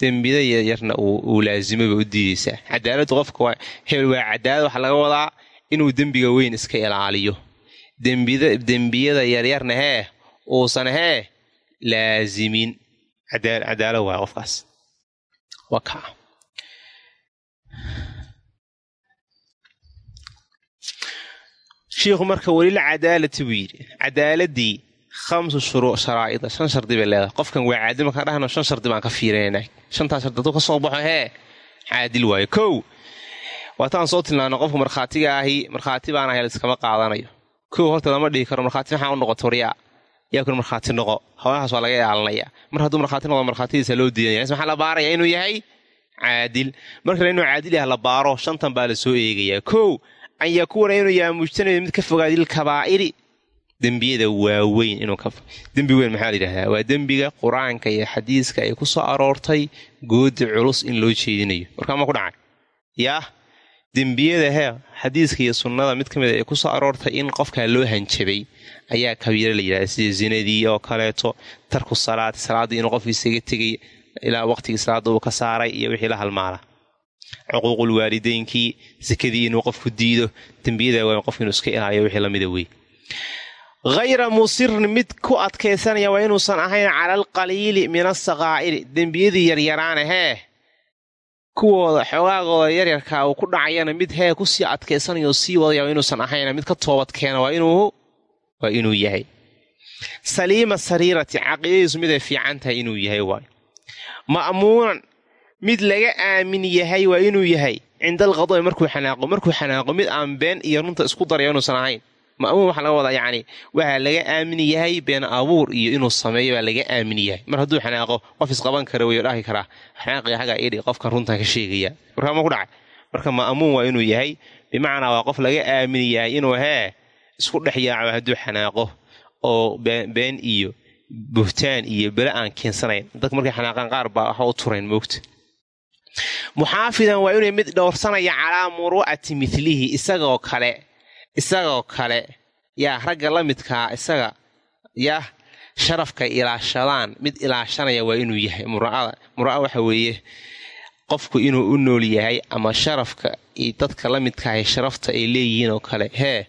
dembida yaryarna uu laasimoba u diidaysaa cadaaladdu qofka hebel waa cadaalad waxaa laga wadaa inuu dembiga weyn iska ilaaliyo. Dembiyada yaryarna hee uusan hee laazimin. Cadaalo waaya qofkaas. Waa kaa shiikhu marka welila cadaalati buu yidhi. Cadaaladii shuruuc sharaa'ida shan shardi bay leedahay qofkan waa caadil markaan dhahno shan shardi baan ka fiirinayna shantaas shardi hadduu ka soo baxo hee caadil waayo kow waataan soo tilmaano qofka markhaatiga ahi markhaati baan ahay laiskama qaadanayo kow horta lama dhihi karo markhaati maxaa u noqoto waryaa yaa kun markhaati noqo hawlahaas waa laga ilaalinaya mar hadduu markhaati noqdo markhaatidiisa loo diidanaya maxaa la baaraya inuu yahay caadil markale inuu caadil yahay la baaro shantan baa la soo eegayaa kow an yakuuna inuu yahay mujtaniba mid ka fogaadil kabaa'iri dembiyada waaweyn inuu ka dembi weyn maxaa la yidhahdaa? Waa dembiga qur'aanka iyo xadiiska ay ku soo aroortay goodi culus in loo jeedinayo. Warkaama ku dhacay? Yaah dembiyada he xadiiska iyo sunnada mid ka mid ay ku aroortay in qofkaa loo hanjabay ayaa kabiiro la yidhahda sida zinadii oo kaleeto tarku salaati salaaddii inuu qofkii isaga tegay ilaa waqtigii salaadda uu ka saaray iyo wixii la halmaala. Cuquuqul waalideynkii sakadii inuu qofku diido dembiyada waa qofku inuu iska ilaaliyo wixii lamida wey hayra musirin mid ku adkaysanaya waa inuusan ahayn cala alqaliili min asakaa'iri dembiyadii yaryaraana hee kuwooda xoogaagooda yaryarkaa uu ku dhacayana mid hee ku sii adkaysanaya oo sii wadaya waa inuusan ahayna mid ka toobad keena waa inuu yahay saliima sariirati caqiidadiisu miday fiican tahay inuu yahay waay ma'muunan mid laga aamin yahay waa inuu yahay cinda alqada'i markuu xanaaqo markuu xanaaqo mid aan been iyo runta isku daraya inuusan ahayn ma'muun waxaa laga wadaa yacni waxaa laga aamin yahay been abuur iyo inuu sameeyo baa laga aamin yahay. Mar hadduu xanaaqo qof isqaban kara weyo dhahi karaa. Xanaaqii hagaa idhi qofkan runtan ka sheegaya. Warkaama ku dhacay? Marka ma'muun waa inuu yahay bimacnaa waa qof laga aamin yahay inuu hee isku dhex yaaco hadduu xanaaqo oo been iyo buhtaan iyo bele aan keensanayn. Dadka markay xanaaqaan qaar baa waxa u turayn moogta muxaafidan waa inuu mid dhowrsanaya calaa muru'ati milihi isagoo kale isagoo kale yaa ragga la midkaa isaga yah sharafka ilaashadaan. Mid ilaashanaya waa inuu yahay mura'ada mura'a waxa weeye qofku inuu u nool yahay ama sharafka iyo dadka la midkaahay sharafta ay leeyihiin oo kale hee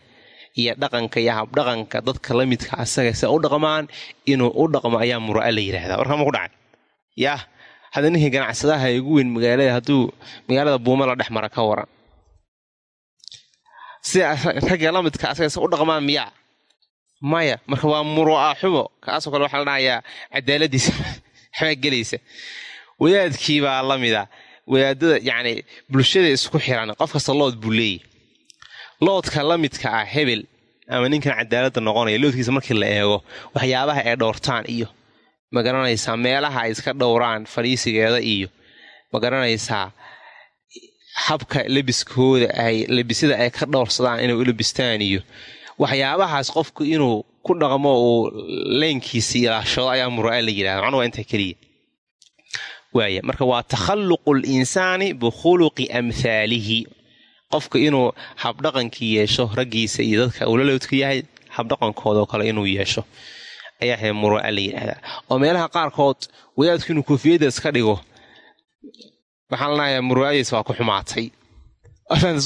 iyo dhaqanka iyo habdhaqanka dadka la midka asaga se u dhaqmaan inuu u dhaqmo ayaa mura'a la yidhahdaa warkama ku dhacay. Yah hadda ninkii ganacsadaha ee ugu weyn magaalada hadduu magaalada buuma la dhex mara ka waran sida ragga la midka asaga se u dhaqmaan miyaa maya marka waa muru'a xumo. Kaasoo kale waxaa la dhahayaa cadaaladiisa waxbaa gelaysa wadaadkii baa la mida. Wadaadada yacni bulshada isku xiran qof kasta lood buu leeyahy loodka la midka ah hebel ama ninkan cadaaladda noqonaya loodkiisa markii la eego waxyaabaha ay dhowrtaan iyo ma garanaysaa meelaha ay iska dhowraan fadhiisigeeda iyo ma garanaysaa habka lebiskooda ay lebisada ay ka dhowrsadaan inay u lebistaan iyo waxyaabahaas qofku inuu ku dhaqmo uu leynkiisa ilaashado ayaa muru'a la yidhahda macnuu waa intaa keliya. Waaya marka waa takhalluqu linsaani bikhuluqi amhaalihi qofka inuu habdhaqankii yeesho raggiisa iyo dadka ulaloodka yahay habdhaqankoodaoo kale inuu yeesho ayaa hay muru'a la yidhahdaa. Oo meelaha qaarkood wadaadku inuu koofiyadda iska dhigo waxaan lanahayaa muru'adiisa waa ku xumaatay.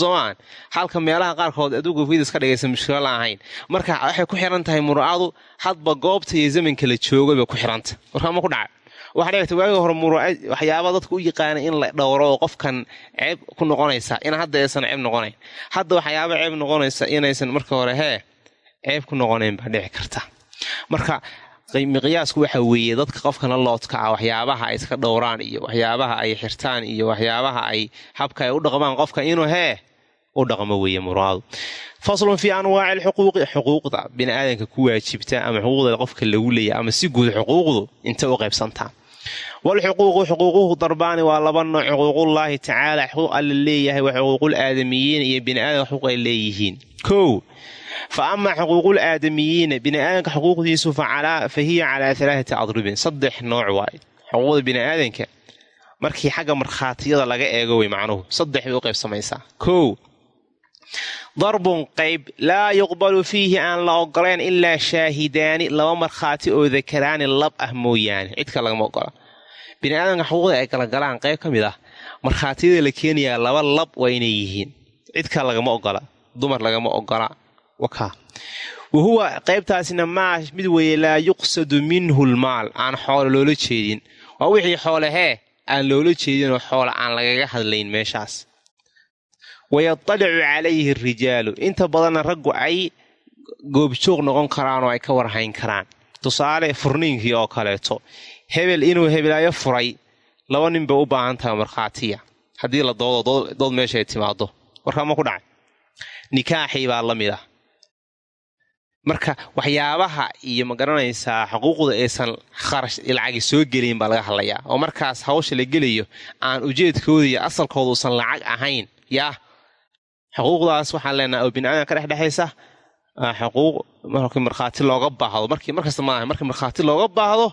Soomaan halka meelaha qaarkood aduu koofiyadda iska dhigaysa mushkilo la ahayn. Marka waxay ku xiran tahay muru'adu hadba goobta iyo zamanka la joogo bay ku xiranta warkaama ku dhacay waxaa dhigata waagi hore muru'a waxyaaba dadka u yaqaana in la dhowro oo qofkan ceeb ku noqonaysa in hadda aysan ceeb noqonayn. Hadda waxyaaba ceeb noqonaysa inaysan marka hore hee ceeb ku noqonayn baa dhici karta. Marka miqyaasku waxa weeye dadka qofkana loodka ah waxyaabaha ay iska dhowraan iyo waxyaabaha ay xirtaan iyo waxyaabaha ay habka ay u dhaqmaan qofka inuu hee u dhaqmo weeye muru'adu faslun fii anwaaci alxuquuqi xuquuqda bini aadanka ku waajibta ama xuquuqda qofka lagu leeya ama si guud xuquuqdu intay u qaybsantaa walxuquuqu xuquuquhu darbaani waa laba nooc xuquuqullaahi tacaala xuquuq alla leeyahay waa xuquuqul aadamiyiin iyo bini aadanka xuquuq ay leeyihiin. Kow fa amaa xuquuqul aadamiyiina bini aadanka xuquuqdiisu fa hiya calaa alaaati adrubin saddex nooc waaye xuquuqda bini aadanka markii xagga markhaatiyada laga eego wey macnuhu saddex bay u qaybsamaysaa kow darbun qayb laa yuqbalu fiihi aan la ogolayn ilaa shaahidaani laba markhaati oo dakaraani lab ah mooyaane cidka lagama ogola bini aadamka xuquuqda ay galagalaan qayb ka mid ah markhaatiyada la keenayaa laba lab waa inay yihiin cidka lagama ogola dumar lagama ogola wakaa wa huwa qaybtaasina maa mid weeye laa yuqsadu minhu lmaal aan xoolo loola jeedin. Waa wixii xoolehee aan loola jeedinoo xoola aan lagaga hadlayn meeshaas. Wayatalicu calayhi rijaalu. Inta badanna raggu ay goobjoog noqon karaan oo ay ka warhayn karaan. Tusaale furniinkii oo kaleeto. Hebel inuu hebelaayo furay laba nin bay u baahan tahay markhaatiya. Haddii la doodo dood meeshaay timaado warkaama ku dhacay. Nikaaxii baa la mid ah marka waxyaabaha iyo ma garanaysaa xuquuqda aysan kharash lacagi soo gelayn baa laga hadlayaa. Oo markaas hawsha la gelayo aan ujeedkooda iyo asalkooda uusan lacag ahayn yaa xuquuqdaas waxaan leenaha oo biniaadam ka dhexdhexaysa xuquuq markii markhaati looga baahdo. Markasta maaha markii markhaati looga baahdo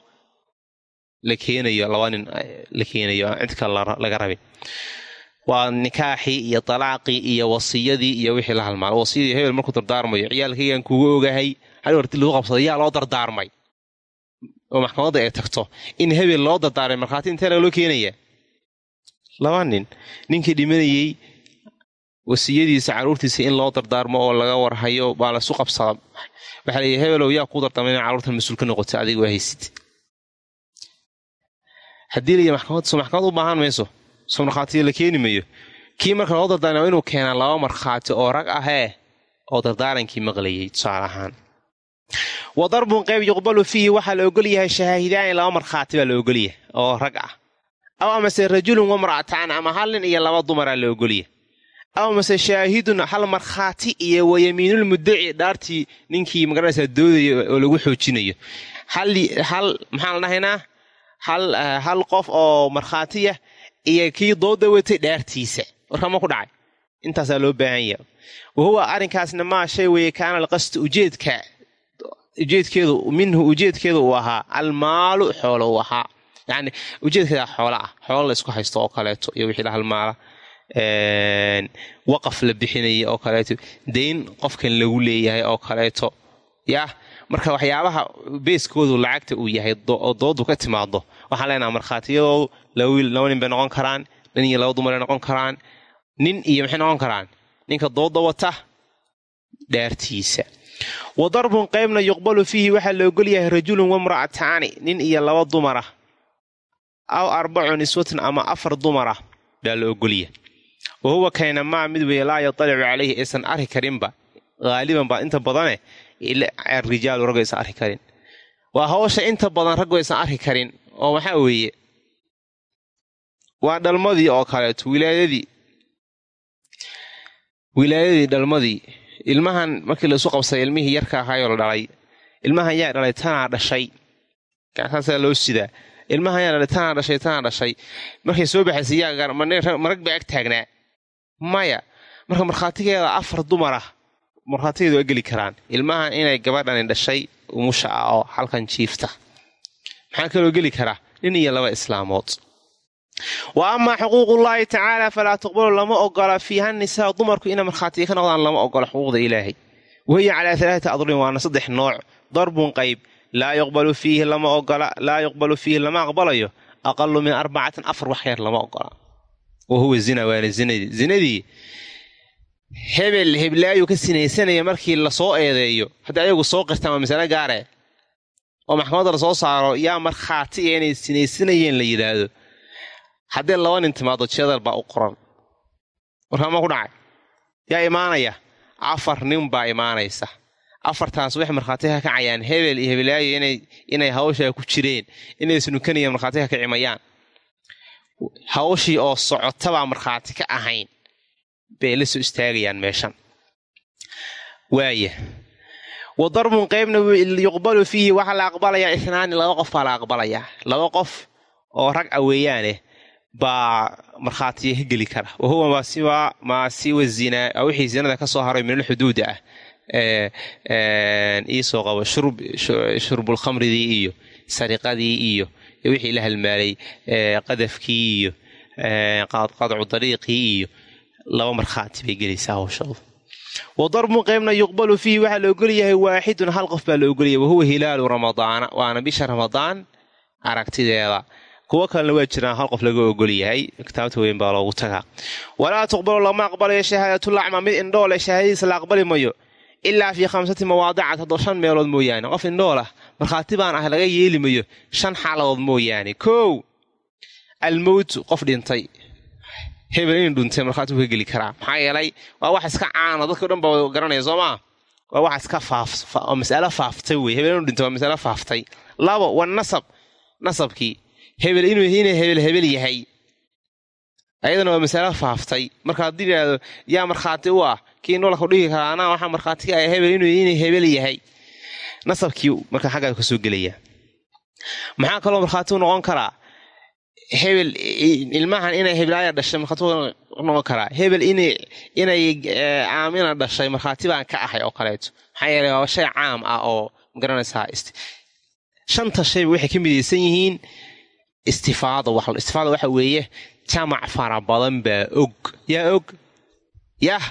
la keenayo laba nin la keenayo aan cid kale laga rabin waa nikaaxii iyo talaaqii iyo wasiyadii iyo wixii la halmaalo wasiyadii hebel markuu dardaarmayo ciyaalkaygaan kugu ogahay. Hal warti lagu qabsado yaa loo dardaarmay? Oo maxkamadda ay tagto. In hebel loo dardaarmay markhaati intee lagaloo keenaya? Laba nin. Ninkii dhimanayey wasiyadiisa carruurtiisa in loo dardaarmo oo laga warhayo baa lasu qabsada waxaa leeyahy hebelow yaa kuu dardaarmay ina carruurtan mas'uul ka noqotay adiga haysid. Haddii laya maxkamad soo maxkamad u baahan mayso soo markhaatiya la keeni mayo. Kii marka loo dardaarmay waa inuu keenaa laba markhaati oo rag ahee oo dardaarankii maqlayay tusaale ahaan. Wa darbun qayb yuqbalu fiihi waxaa la ogol yahay shahaahidaani laba markhaati baa la ogolyahay oo rag ah. Aw amase rajulun wamra'ataan ama hal nin iyo laba dumaraa la ogolyahay aw amase shaahidun hal markhaati iyo wayamiinul muddaci dhaartii ninkii ma garanaysaa doodaya oo lagu xoojinayo. Hal maxaan la dhahaynaa hal qof oo markhaatiya iyo kii dooda watay dhaartiisa. Warkama ku dhacay. Intaasaa loo baahan yaha wa huwa arrinkaasna maa shay weeye kaana alqasdu ujeedka ujeedkeedu minhu ujeedkeedu uu ahaa almaalu xoolo uu ahaa. Yacni ujeedkeeda xoola ah xoolo la isku haysto oo kaleeto iyo wixii la halmaala waqaf la bixinaya oo kaleeto dayn qofkan lagu leeyahay oo kaleeto. Yah marka waxyaabaha beeskoodu lacagta uu yahay oo doodu ka timaado waxaan leenaha markhaatiyadoodu laba wiil laba nin bay noqon karaan nin iyo laba dumaray noqon karaan nin iyo maxay noqon karaan ninka dooda wata dhaartiisa wa darbun qaybna yuqbalu fiihi waxaa la ogol yahay rajulun wamra'ataani nin iyo laba dumara aw arbacu niswatin ama afar dumara baa la ogolyahay wa huwa kayna maa mid weeye laa yatalicu calayhi aysan arki karinba haaliban baa inta badane rijaalu raggu aysan arki karin waa hawsha inta badan raggu aysan arki karin oo maxaa weeye waa dhalmadii oo kaleeto wilaayadii. Wilaayadii dhalmadii. Ilmahan markii laisu qabsaday ilmihii yarka ahaayoo la dhalay. Ilmahan yaa dhalay tanaa dhashay. Saasaa loo sidaa. Ilmahan yaa dhalay tanaa dhashay tanaa dhashay. Markay soo baxaysay yaa marag baa ag taagnaa. Maya marka markhaatigeeda afar dumarah markhaatigeedu waa geli karaan. Ilmahan inay gabadhani dhashay umusha ah oo halkan jiifta. Maxaa kaloo geli karaa? Nin iyo laba islaamood wa amaa xuquuqullaahi tacaala falaa tuqbalu lama ogola fiiha nisaa dumarku inay markhaatiya ka noqdaan lama ogola xuquuqda ilaahay wahiya calaa alaaati adrin waana saddex nooc darbun qayb laa yuqbalu fiihi lama ogola laa yuqbalu fiihi lama aqbalayo aqalu min arbacatin afar wax yar lama ogola wa huwa zina waana zinadii zinadii hebel heblaayuu ka sinaysanaya markii la soo eedeeyo haddii ayagu soo qirtaan waa masale gaare oo maxkamadda la soo saaro yaa markhaati inay sinaysanayeen la yidhaahdo haddii laba nin timaado jeedal baa u qoran. Warkaama ku dhacay. Yaa imaanaya? Afar nin baa imaanaysa. Afartaas waxay markhaati ka kacayaan hebel iyo hebelaayo inay hawshaa ku jireen inay sunukanaya markhaati ka kacimayaan hawshii oo socotabaa markhaati ka ahayn. Bay la soo istaagayaan meeshan. Waaya wa darbun qaybna yuqbalu fiihi waxaa la aqbalayaa isnaani laba qof baa la aqbalayaa. Laba qof oo rag a weeyaane baa markhaatiya geli kara. Wa huwa maa siwa zinaa wixii zinada ka soo haray min alxuduud ah. Iisoo qabo shurbulkhamridii iyo sariqadii iyo wixii la halmaalay qadafkii iyo qadcu dariiqii iyo laba markhaati bay gelaysaa hawshooda wa darbun qaybna yuqbalu fiihi waxaa la ogolyahay waaxidun hal qof baa la ogolyahay wahuwa hilaalu ramadaana waana bisha ramadaan aragtideeda kuwo kalena waa jiraan hal qof laga ogol yahay kitaabta weyn baa loogu tagaa. Walaa tuqbalu lama aqbalayo shahaadatulacma mid indhoole shahaadadiisa la aqbali mayo ilaa fii khamsati mawaadicat haddoo shan meelood mooyaane. Qof indhoolah markhaati baan ah laga yeeli mayo shan xaaladood mooyaane. Kow almowtu qof dhintay. Hebel inuu dhintay markhaati wuu ka geli karaa. Maxaa yeelay waa wax iska caana dadka o dhan baa garanaya soo maa waa wax iska oo mas'alo faaftay wey. Hebel inuu dhintay waa mas'alo faaftay. Labo waa nasab nasabkii hebel inuu inay hebel hebel yahay. Ayadana waa masalo faaftay. Marka haddii yidhaahdo yaa markhaati u ah kii noolka dhihi karaa anaa waxaa ah hebel inuu inay hebel yahay. Nasabkii marka xaggaa ka soo gelaya. Maxaa kaloo markhaati u noqon karaa? Hebel ilmahan inay heblaaya dhashay markhaati noqon karaa. Hebel inay aamina dhashay markhaati baan ka ahay oo kaleeto. Maxaa yeeley waa shay caam ah oo ma garanaysaa shanta shayba waxay ka midaysan yihiin istifaada istifaada waxa weeye jamac fara badan baa og. Yaa og? Yah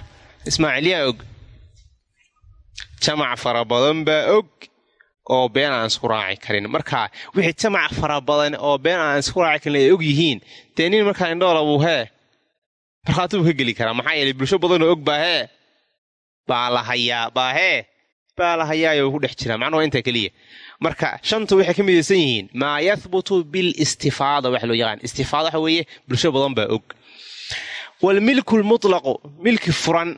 ismaaciil yaa og. Jamac fara badan baa og oo been aan isku raaci karin. Marka wixii jamac fara badan oo been aan isku raaci karin ay og yihiin dee nin markaa indhoola buu hee markhaati buu ka geli karaa. Maxaa yeeley bulsho badanoo og baa hee? Baa la hayaa baa hee? Baa la hayaayo ku dhex jiraa. Macnuhu intaa keliya marka shanta waxay ka midaysan yihiin maa yahbutu bilistifaada waxa loo yaqaan. Istifaada waxa weeye bulsho badan baa og. Waalmilku lmutlaqu milki furan.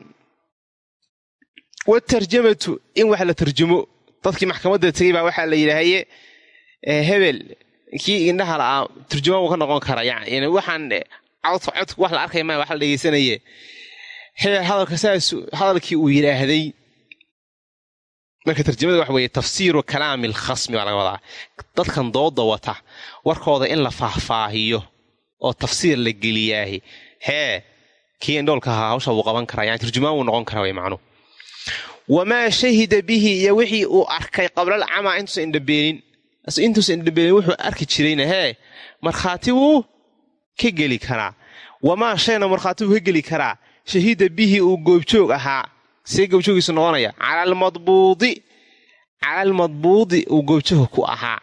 Waatarjamatu in wax la tarjumo dadkii maxkamadda tegay baa waxaa la yidhaahaye hebel kii indhaha la'aa turjumaan wuu ka noqon karaa yani waxaan codka codka wax la arkay maya wax la dhegaysanaye hebel hadalka saas hadalkii uu yidhaahday marka tarjamada waxa weeye tafsiiru kalaami alkhasmi baa laga wadaa. Dadkan dooda wata warkooda in la faahfaahiyo oo tafsiir la geliyaahi. Hee kii indhoolka ahaa hawsha wuu qaban karaa yani turjumaan wuu noqon karaa way macnuhu wamaa shahida bihi iyo wixii uu arkay qablal camaa intuusan indhabeenin intuusan indhabeenin wuxuu arki jirayna hee markhaati wuu ka geli karaa. Wamaa shayna markhaati wuu ka geli karaa. Shahida bihi uu goobjoog ahaa see goobjoogiisu noqonaya calalmadbuudi calalmadbuudi uu goobjooga ku ahaa.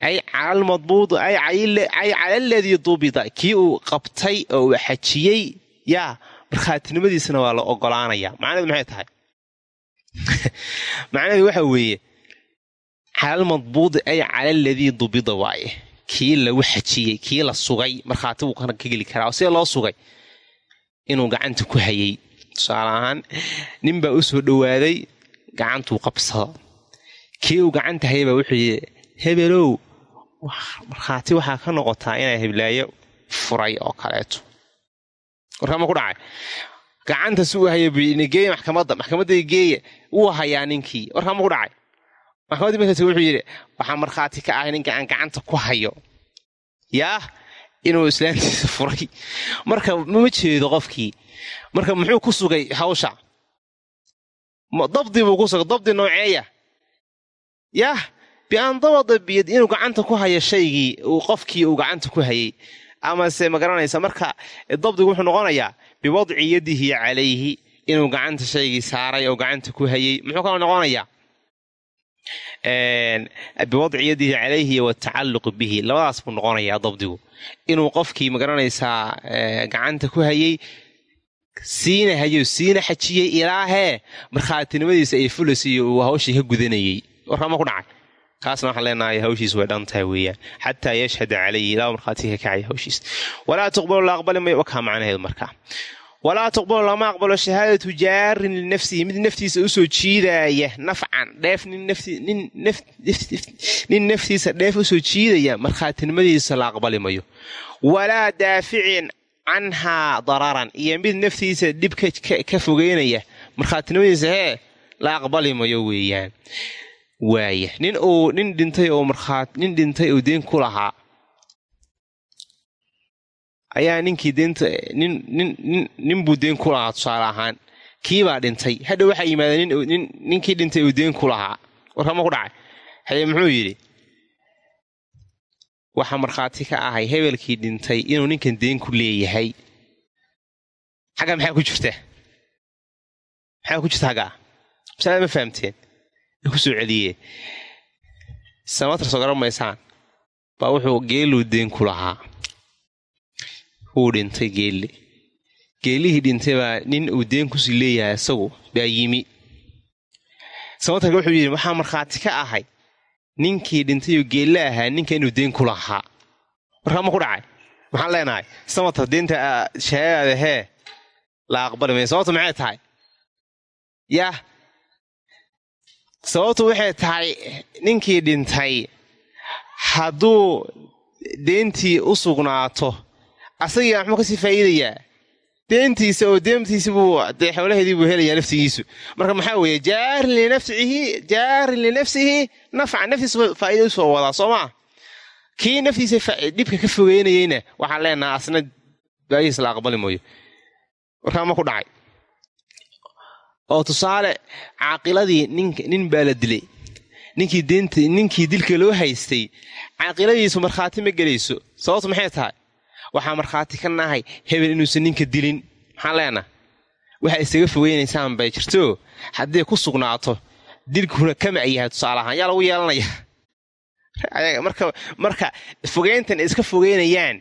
Ay calalmadbuudi ay calaladii dubida kii uu qabtay oo uu xajiyey. Yaa markhaatinimadiisana waa la ogolaanaya macnaheedu maxay tahay? Macnaheedu waxa weeye calalmadbuudi ay calaladii dubida waaye. Kii lagu xajiyey kii la sugay markhaati buu ka geli karaa see loo sugay inuu gacanta ku hayey tusaale ahaan nin baa u soo dhowaaday gacantuu qabsado kii uu gacanta hayay baa wuxuu yidhi hebelow markhaati waxaa ka noqotaa inaa heblaayo furay oo kaleeto. Warkaama ku dhacay? Gacantas uu haya geeye maxkamadda maxkamadda geeye wuu hayaa ninkii. Warkaama ku dhacay? Maxkamaddii markaas wuxuu yidhi waxaa markhaati ka ahay ninka aan gacanta ku hayo. Yaah inuu islaantiisa furay. Marka mama jeedo qofkii marka muxuu ku sugay hawsha? Dabdi buu ku sugay dabdi nooceeya. Yah bian dabada biyad inuu gacanta ku hayo shaygii uu qofkii uu gacanta ku hayay. Amase ma garanaysa marka dabdigu wuxuu noqonayaa biwadci yadihi calayhi inuu gacanta shaygii saaray oo gacanta ku hayay. Muxuu kaloo noqonayaa biwadci yadihi calayhi watacalluqu bihi. Labadaas buu noqonayaa dabdigu. Inuu qofkii ma garanaysaa gacanta ku hayay siina hayo siina xajiyey ilaahee markhaatinimadiisa iyo uu hawshii ka gudanayey. Warkama ku dhacay. Kaasna waxaan leenahay hawshiis way dhan tahay weeyaan. Xataa yashhada calayhi ilaa markhaati ka kacay hawshiis. Walaa tuqbalu la aqbali mayo wakaa macnaheedu markaa walaa tuqbalu lama aqbalo shahaadatu jaarin linafsihi mid naftiisa u soo jiidaaya nafcan dheef nin naftiisa dheef u soo jiidaya markhaatinimadiisa la aqbali mayo. Walaa daaficin canhaa dararan iyo mid naftiisa dhib ka fogeynaya. Markhaatinimadiisa hee la aqbali mayo weeyaan. Waaya nin uu nin dhintay oo markhaat nin dhintay oo deen ku lahaa ayaa ninkii deenta nin nin nin nin buu deen ku lahaa tusaale ahaan. Kiibaa dhintay. Hadha waxaa yimaadeen nin ninkii dhintay uu deen ku lahaa. Warkama ku dhacay. Haye muxuu yidhi waxaa markhaati ka ahay hebelkii dhintay inuu ninkan deen ku leeyahay. Xagga maxaa ku jirta? Maxaa ku jirta haggaa masalada ma fahamteen? In ku soo celiyee? Samatar soo garan maysaan baa wuxuu geeluu deen ku lahaa. Wuu dhintay geelle geelihii dhintay baa nin uu deen ku sii leeyahay isagu baa yimi. Samatarka wuxuu yidhi waxaa markhaati ka ahay ninkii dhintayoo geella ahaa ninka inuu deen ku lahaa markaa ma ku dhacay maxaan leenahay? Samatar deenta shahaadaada hee la aqbali maya sababtu maxay tahay? Yah sababtu waxay tahay ninkii dhintay hadduu deentii u sugnaato asagii maxuu ka sii faa'iidayaa deentiisa oo deentiisi buu dee xoolaheedii buu helayaa naftigiisu marka maxaa weeye jaarin linafsihi jaarin linafsihi nafcan naftiisa faa'iida u soo wadaa soo maa kii naftiisa dhibka ka fogeynayeyna waxaan leenaha asna baayihiis la aqbali mooyo markaa ma ku dhacay. Oo tusaale caaqiladii nin baa la dilay. Ninkii dilka loo haystay caaqiladiisu markhaati ma gelayso. Sababtu maxay tahay waxaa markhaati ka nahay hebel inuusan ninka dilin. Maxaan leenaha waxaa isaga fogeynaysaan bay jirto. Hadday ku sugnaato dilkuna kamac yahay tusaale ahaan. Yaa lagu yeelanaya. Marka fogeyntan iska fogeynayaan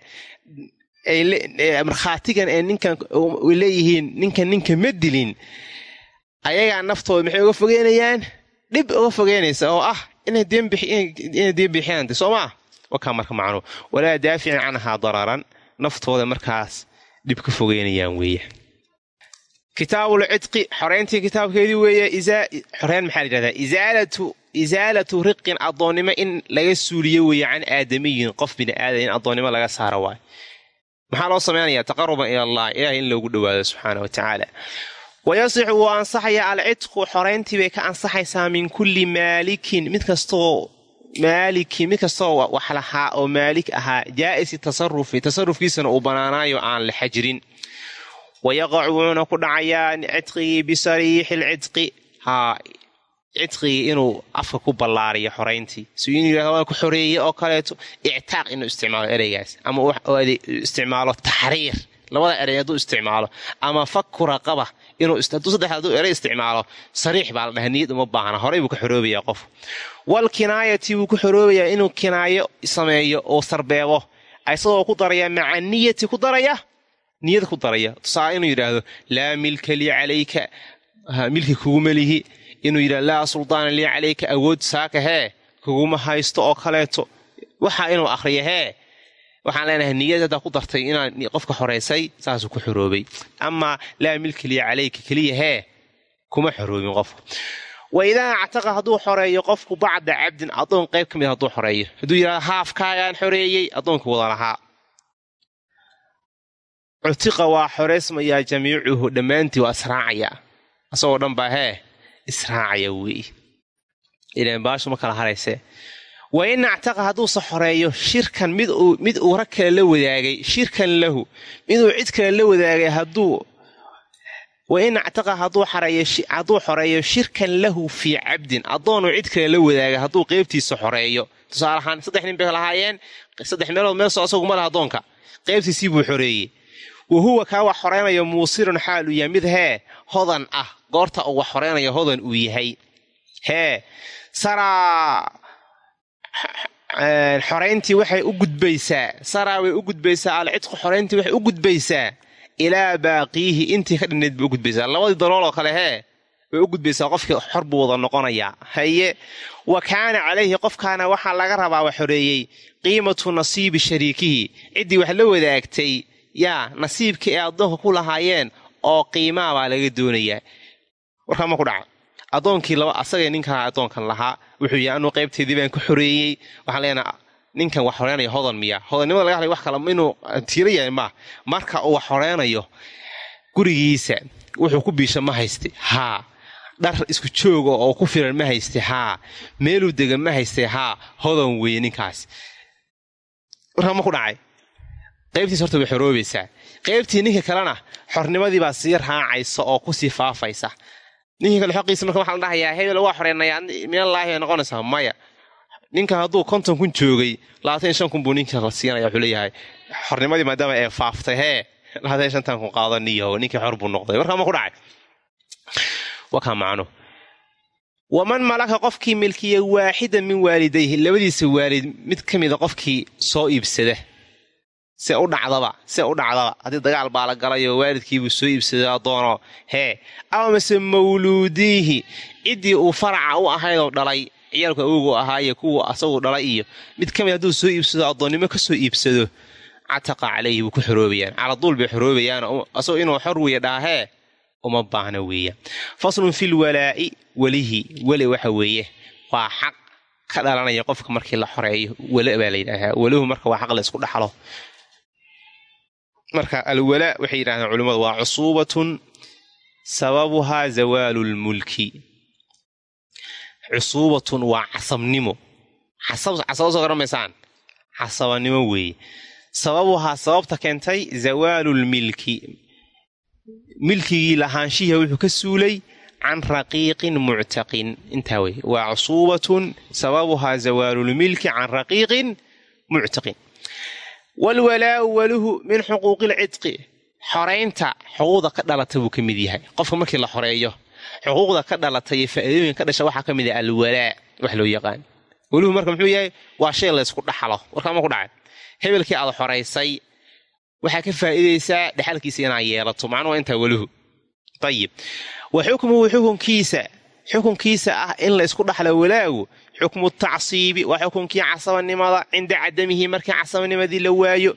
markhaatigan ee ninkan leeyihiin ninkan ninka ma dilin. Ayagaa naftooda maxay uga fogeynayaan dhib uga fogeynaysa oo ah inay deen bixiyaan soo maa wakaa marka macnuu. Walaa daaficin canhaa dararan naftooda markaas dhib ka fogeynayaan weeye. Kitaabul cidqi xoreyntii kitaabkeedii weeye xoreyn maxaa layidhahdaa isaalatu riqin addoonnimo in laga suuliyo weeye can aadamiyin qof bini aadan in addoonnimo laga saaro waayo. Maxaa loo samaynayaa? Taqaruban ila allah ilahay in loogu dhowaado subxaana wa tacaala. Wayasixu wuu ansaxayaa alcidqu xorayntii bay ka ansaxaysaa min kulli maalikin mid kastoo maalikin mid kastoo wax lahaa oo maalik ahaa jaa'isi tasarufi tasarufkiisana uu banaanaayo aan la xajirin. Wayaqacu wuuna ku dhacayaa cidqigii bisariixi lcidqi haa cidqigii inuu afka ku ballaariyo xorayntii si inuu yidhahdo waa ku xoreeye oo kaleeto ictaaq inuu isticmaalo ereygaas ama isticmaalo taxriir labada erey hadduu isticmaalo ama faku raqaba inuu hadduu erey isticmaalo sariix baa la dhaha niyad uma baahna horay buu ka xoroobayaa qof. Wal kinaayati wuu ku xoroobayaa inuu kinaayo sameeyo oo sarbeebo isagoo ku daraya maca niyati ku daraya niyad ku daraya. Tusaale inuu yidhaahdo laa milka lii calayka. Milki kuguma lihi inuu yidhahdo laa suldaana lii calayka awood saaka hee kuguma haysto oo kaleeto. Waxa inuu akhriyo hee waxaan leenahay niyad haddaa ku dartay inaan qofka xoraysay saasuu ku xoroobay amaa laa milka lii calayka keliya hee kuma xoroobin qofka wa idaa hadduu xoreeyo qofku bacda cabdin addoon qayb ka mid hadduu xoreeyo. Hadduu yidhahdo haafkaagaan xoreeyey addoonkii wada lahaa. Cutiqa waa xoraysmayaa jamiicuhu dhammaantii waa israacayaa asagoo dhan baa hee israacaya weeye ilaan baashu ma kala haraysee wa in actaqa hadduuse xoreeyo shirkan mid uu rag kale la wadaagay shirkan lahu miduu cid kale la wadaagay hadduu wa in actaqa hadduu xoreeyo shirkan lahu fii cabdin addoonuu cid kale la wadaagay hadduu qeybtiisa xoreeyo. Tusaale ahaan saddex nin bay lahaayeen saddex meelood meelso asagu ma leh addoonka. Qeybtiisii buu xoreeyey. Wa huwa kaa wax xoreynaya muusirun xaal uu yahay mid hee hodan ah. Goorta uu wax xoreynaya hodan uu yahay. Hee saraa xorayntii waxay u gudbaysaa. Saraa way u gudbaysaa alcidqu xorayntii waxay u gudbaysaa. Ilaa baaqiihi intii ka dhinnayd bay u gudbaysaa. Labadii dalool oo kale hee way u gudbaysaa. Qofkii xor buu wada noqonayaa. Haye wa kaana calayhi qofkaana waxaa laga rabaa wax qiimatu nasiibi shariikihi. Ciddii wax la wadaagtay yaa nasiibkii ay addoonka ku lahaayeen oo qiimaa baa laga doonayaa. Warkaa ma ku dhaca. Addoonkii laba asagay ninkaa addoonkan lahaa wuxuu yahay anuu qaybteedii baan ku xoreeyey. Waxaan leenaha ninkan wax xoreynaya hodan miya hodannimada laga hadlay wax kale inuu tiiro yahay maa marka uu wax xoreynayo gurigiisa wuxuu ku biisha ma hayste haa. Dhar isku jooga oo ku filan ma hayste haa. Meeluu dega ma hayste haa. Hodan weeye ninkaas. Warkaa ma ku dhacay. Qaybtiis horta way xoroobaysaa. Qaybtii ninka kalena xornimadii baa sii raacaysa oo ku sii faafaysa ninkii kale xoqiisa marka waxaa la dhahayaa hebel waa xoreynaya minallaahi ay noqonaysaa maya ninkan hadduu konton kun joogay labaatan shan kun buu ninka la siinaya wuxuu leeyahay. Xornimadii maadaama ee faaftay hee labaatan shantan kun qaado niyaho ninkii xor buu noqday. Warkaa ma ku dhacay. Wakaa macno. Waman malaka qofkii milkiya waaxida min waalidayhi labadiisa waalid mid ka mida qofkii soo iibsada se u dhacdaba se u dhacdaba. Haddii dagaal baa la galayo waalidkiibuu soo iibsaday adoono hee ama mawluudiihi ciddii uu faraca u ahaydoo dhalay ciyaalku awowgu ahaaye kuwa asagu dhalay iyo mid ka mid hadduu soo iibsado addoonnimo ka soo iibsado cataqa calayhi buu ku xoroobayaan caladuul bay xoroobayaan asagoo inuu xor wiya dhaahee uma baahna weeyaan faslun fil walaa'i welihi weli waxa weeye waa xaq ka dhalanaya qofka markii la xoreeyo wele baa la yidhaahaa weluhu marka waa xaq la isku dhaxlo marka alwalaa waxay yidhahdeen culimmadu waa cusuubatun sababuhaa zawaalu lmulki cusuubatun waa casabnimo. Casaba soo garamaysaan casabanimo weeye. Sababuhaa sababta keentay zawaalu lmilki milkigii lahaanshihii wuxuu ka suulay can raqiiqin muctaqin. Intaa wey waa cusuubatun sababuhaa zawaalulmilki can raqiiqin muctaqin waalwalaa'u waluhu min xuquuqi lcidqi xoraynta xuquuqda ka dhalata buu ka mid yahay qofka markii la xoreeyo xuquuqda ka dhalata iyo faa'iidooyin ka dhasha waxaa ka mid ah alwalaa wax loo yaqaan waluhu marka muxuu yahay waa shay laysku dhaxlo warkaama ku dhacay hebelkii aad xoraysay waxaa ka faa'iidaysaa dhexalkiisa inaad yeelato macnuhu intaa waluhu ayib wa xukmuhu xukunkiisa xukunkiisa ah in la isku dhaxlo walaagu xukmu tacsiibi waa xukunkii casabanimada cinda cadamihi markii casabanimadii la waayo.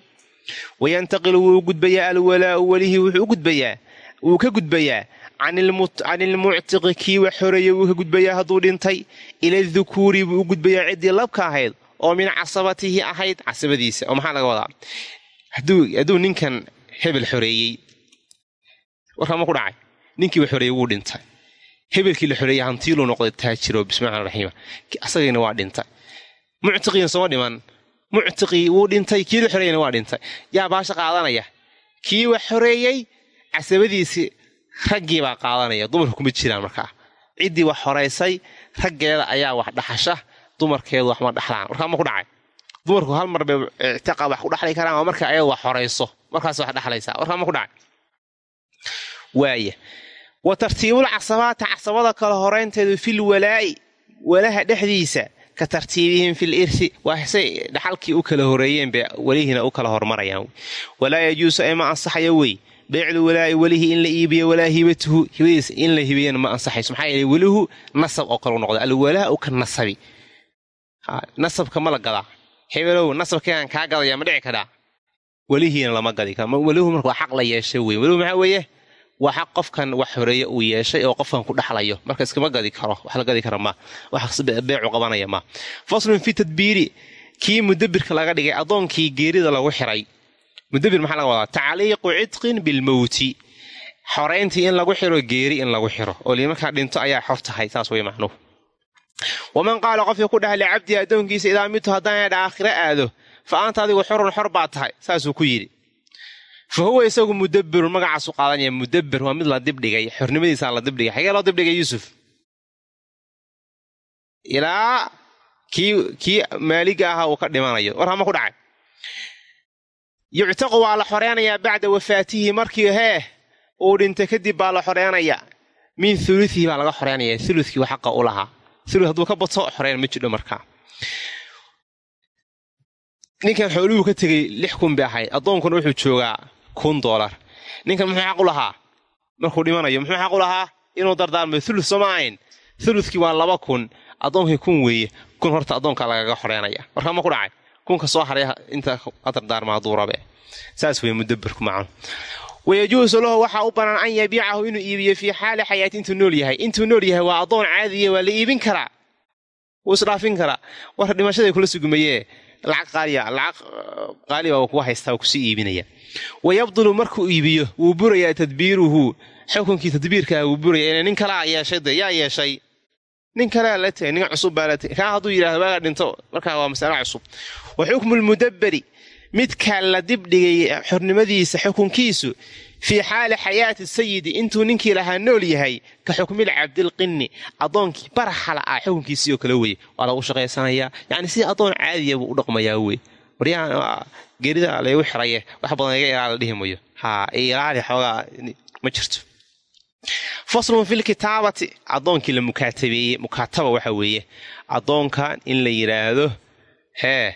Wayantaqilu wuu gudbayaa alwalaau welihii wuu ka gudbayaa. Can ilmuctiqi kii wax xoreeye wuu ka gudbayaa hadduu dhintay. Ila dukuuri buu u gudbayaa ciddii labka ahayd oo min casabatihi ahayd casabadiisa oo maxaa laga wadaa? Hadduu ninkan hebel xoreeyey warkaama ku dhacay? Ninkii wax xoreeyey wuu dhintay hebelkii la xoreeyey hantiiluu noqday taajiro bismillahi raxiima asagayna waa dhintay. Muctiqiina sooma dhiman. Muctiqii wuu dhintay kii la xoreeyeyna waa dhintay. Yaa baasha qaadanaya. Kii wax xoreeyey casabadiisii raggii baa qaadanaya. Dumarka kuma jiraan markaa ciddii wax xoraysay raggeeda ayaa wax dhaxasha dumarkeedu wax ma dhaxlaan. Warkaa ma ku dhacay. Dumarku hal mar bay ictiqa wax ku dhaxli karaan oo marka ayada wax xorayso markaas wax dhaxlaysaa. Warkaa ma ku dhacay. Waaya wa tartiibul casabaata casabada kale horaynteedu fil walaa'i walaha dhexdiisa ka tartiibihim fil irsi. Waa say dhaxalkii u kala horeeyeen bay welihiina u kala hormarayaan. Walaa yajuusu ee ma ansaxayo wey. Beyclu walaa'i welihii in la iibiyo walaa hibatuhu hibadiisa in la hibiyana ma ansaxayso. Maxaa yeele welihu nasab oo kale noqda alwalaa'u ka nasabi. Nasabka ma la gadaa. Hebelow nasabkeegaan kaa gadaya ma dhici karaa. Welihiina lama gadi karo welihu marka waa xaq la yeeshay wey. Welihu maxaa weeye waa xaq qofkan wax horeeye uu yeeshay oo qofkan ku dhaxlayo. Marka iskama gadi karo wax la gadi kara ma. Wax beecu qabanaya ma. Faslun fi tadbiiri kii mudabirka laga dhigay addoonkii geerida lagu xiray. Mudabir maxaa laga wadaa? Tacliiqu cidqin bilmowti xorayntii in lagu xiro geeri in lagu xiro. Oo markaa dhinto ayaa xor tahay saas wey macnuhu waman qaala qofkii ku dhaha licabdihi addoonkiisa idaa mitu haddaan dha aakhiro aado fa anta adigu xurun xor baa tahay saasuu ku yidhi fa huwa isagu mudabbirun magacaasu qaadanaya mudabbir waa mid la dibdhigay xornimadiisaa la dibdhigay xagee loo dibdhigay yuusuf ilaa kii maaliga ahaa uu ka dhimanayo war hama ku dhacay yuctaqu waa la xoreynayaa bacda wafaatihi markii hee uu dhintay kadib baa la xoreynayaa min uluihi baa laga xoreynaya ulukii wa xaqa u lahaa ulu hadduu ka bato xoreyn ma jidho markaa ninkan xooluhu ka tegey lix kun bay ahayd addoonkuna wuxuu joogaa kun doolar ninkan muxuu xaq u lahaa markuu dhimanayo muxuu xaq u lahaa inuu dardaarmayo ulu sooma ahayn. Ulukii waa laba kun. Addoonkii kun weeye. Kun horta addoonkaa lagaga xoreynaya markaa ma ku dhacay? Kunka soo haray inta dardaarma hadduu rabe saas wey mudabirku macnu wayajuusu lahu waxaa u bannaan an yabiicahu inuu iibiyo fii xaali xayaati intuu nool yahay. Intuu nool yahay waa addoon caadiya waa la iibin karaa. Wuu isdhaafin karaa. Warka dhimashaday kula sugumayee lacag qaaliya lacag qaaliba waa kuwa haystaa waa ku sii iibinaya. Wayabdulu markuu iibiyo wuu burayaa tadbiiruhu. Xukunkii tadbiirkaah wuu buraya ina nin kalea yeeshay de yaa yeeshay. Nin kalea la tegay nin cusub baa la tegay kaa hadduu yidhahdo waaga dhinto. Markaa waa masalo cusub. Wa xukmu lmudabberi midkaa la dibdhigay xornimadiisa xukunkiisu fii xaali xayaati sayidi intuu ninkii lahaa nool yahay ka xukmil cabdilqinni addoonkii baraxala ah xukunkiisii oo kale weye waa lagu shaqaysanayaa yacni si addoon caadiya buu u dhaqmayaa wey waryahan geerida laygu xiraye wax badan iga ilaala dhihi mayo ha ilaali xoogaa ma jirto. Faslun filkitaabati addoonkii la mukaatabeeyey mukaataba waxa weeye. Addoonkan in la yidhaahdo hee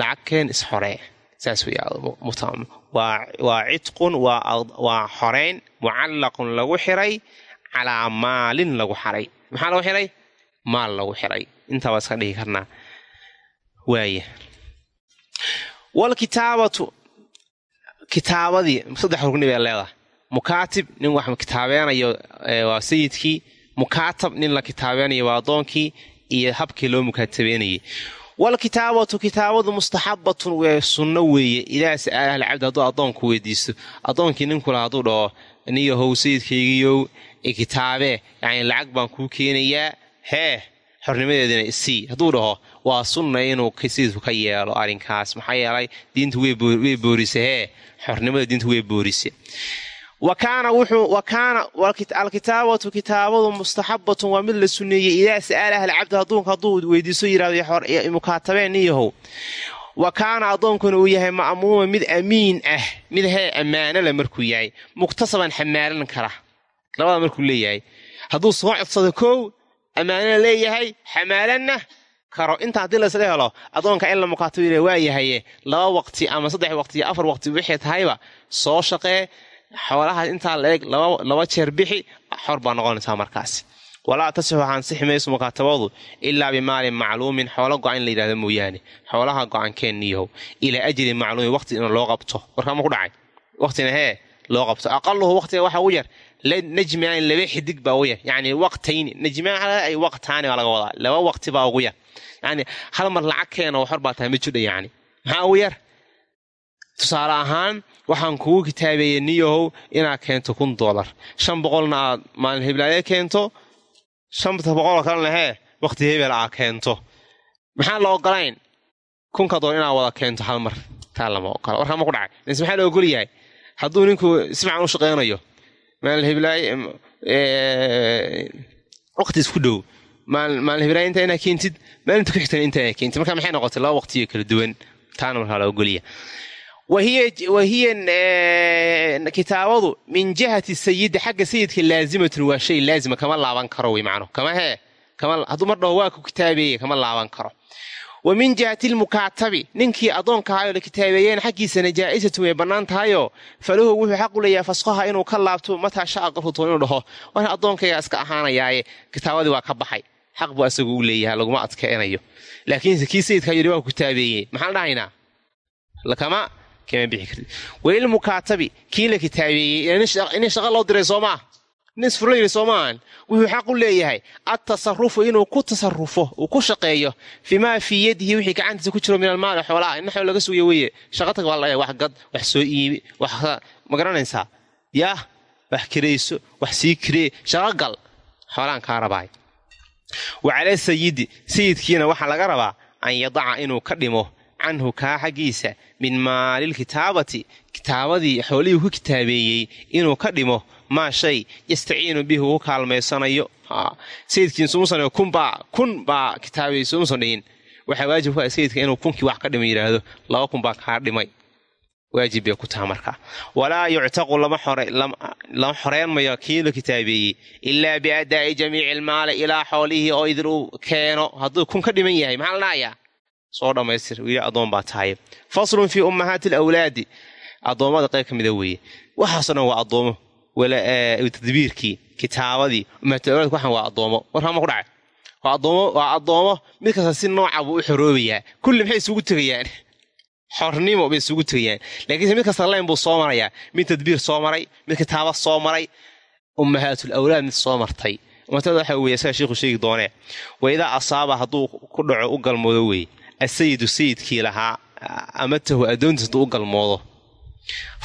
lacagkeen isxoree saas waa cidqun waa xoreyn mucallaqun lagu xiray calaa maalin lagu xaray. Maxaa lagu xiray? Maal lagu xiray. Intaa waa iska dhihi karnaa. Waaya walkitaabatu kitaabadii saddex rugni bay leedahay. Mukaatib nin wax kitaabeenayo waa sayidkii. Mukaatab nin la kitaabeenayo waa addoonkii iyo habkii loo mukaatabeynayay walkitaabatu kitaabadu mustaxabatun wee sunno weeye. Idaa sa'aala ahlcabdi hadduu addoonku weydiisto addoonkii ninkula hadduu dhaho niyahow sayidkaygiiyow kitaabee yacni lacag baan kuu keenayaa hee xornimadeedina isii. Hadduu dhaho waa sunna inuu sayidku ka yeelo arrinkaas. Maxaa yeelay diintu way boorisa hee xornimada diintu way boorisa. wa alkitaabatu kitaabadu mustaxabatun waa mid la suneeyey idaa sa'aala ahlcabdi adduunka hadduu weydiiso yidhahdo mukaatabeen niyahow wa kaana addoonkuna uu yahay ma'muuma mid amiin ah mid hee ammaanole markuu yahay muktasaban xamaalan kara. Labada markuu leeyahay hadduu soo codsado kow ammaanana leeyahay xamaalanna karo. Inta haddii laysla helo addoonka in la mukaatabi waa yahaye laba waqti ama saddex waqti iyo afar waqti wixii tahayba soo shaqee xoolahaas intaa la eg laba jeer bixi xor baa noqonaysaa markaasi walaa ansixi mayso mukaatabadu ilaa bimaalin macluumin xoolo go-an in la yidhahdo mooyaane. Xoolaha go'aankeenniyahow ilaa ajrin macluumin waqti in loo qabto. Warkaama ku dhacay? Waqtina hee loo qabto. Aqaluhu waqtiga waxa ugu yar najmaan laba xidig baa ugu yar. Yani waqtayni najmaan waqtaani baa laga wadaa. Laba waqti baa ugu yar. Yani hal mar lacag keena xor baa tahay ma jidha yani maxaa ugu yar? Tusaale ahaan waxaan kugu kitaabeeyey niyahow inaad keento kun doolar shan boqolna aad maalin hiblaaye keento. Shanta boqoloo kalena hee waqti hebel aad keento. Maxaan la ogolayn kunka doolar inaad wada keento hal mar. Taa lama ogola. Warkaa ma ku dhacay. Nis maxaa la ogol yahay? Hadduu ninku si fiican u shaqaynayo maalin hiblaaye waqti isku dhow maalin hiblaaye intaa inaa keentid maalinta ku xigtana intaa inaa keentid. Marka maxay noqotay laba waqtiyo kala duwan? Taana markaa la ogolya wahiya kitaabadu min jihati sayidi xagga sayidka laazimatun waa shay laazima kama laaban karo wy macnu kama hee hadduu mar dhaho waa ku kitaabeeye kama laaban karo wa min jihati lmukaatabi ninkii addoonka ahayoo la kitaabeeyeen xaggiisana jaa'isatun way bannaan tahayoo falahu wuxuu xaq u leeyahay fasqaha inuu ka laabto mataa sha'a qofkutoon inuu dhaho war addoonkayga iska ahaanayaaye kitaabadii waa ka baxay xaq buu asagu u leeyahay laguma adkeenayo laakiinse kii sayidkaa yidhi waa ku dhahaynaa walilmukaatabi kii la kitaabeeyey? In shaqa loo diray soo maa nis furla yidhi soo maahan wuxuu xaq u leeyahay. Adtasarufu inuu ku tasarufo uu ku shaqeeyo. Fii maa fii yadihi wixii gacantiisa ku jiro min almaali xoolaha ina xool laga sugayo weye shaqatag baa laga wax gad wax soo iibi wax ma garanaysaa yaah wax kirayso wax sii kiree. Shaqo gal. Xoolaan kaa rabaay. Wa cala sayidi sayidkiina waxaa laga rabaa an yadaca inuu ka dhimo canhu kaa xaggiisa min maalilkitaabati kitaabadii xoolihii ku kitaabeeyey inuu ka dhimo maa shay yastaciinu bihi uu kaalmaysanayo sayidkiisumusan kunbaa kun baa sumusan dhihin. Waxaa waajib ku ah sayidka inuu kunkii wax ka dhima yidhaahdo laba kun baa kaa dhimay. Waajib bay ku taha markaa walaa yuctaqu lama xoreyn mayo kii la kitaabeeyey ilaa biadaa'i jamiici ilmaali ilaa xoolihii oo idin uu keeno. Hadduu kun ka dhiman yahay maxaa la dhahayaa soo dhammaystir wiili addoon baa tahay. Faslun fii ummahaati alawlaadi. Addoommada qayb ka mida weeye. Waxaasoo dhan waa addoomo tadbiirkii kitaabadii ummahatul waxan waa addoomo warkaama ku dhacay. Waa addoomo mid kasta si nooca buu u xoroobayaa. Kulli maxay isugu tegayaan? Xornimo bay isugu tegayaan. Laakiinse mid kasta layn buu soo marayaa. Mid tadbiir soo maray mid kitaaba soo maray. Ummahaatul awlaad mid soo martay. Ummatada waxa weeye isaga sheikhu sheegi doonee. Waidaa asaaba hadduu ku dhaco u galmoodo weeye asayidu sayidkii lahaa amatahu addoontiis hadduu u galmoodo.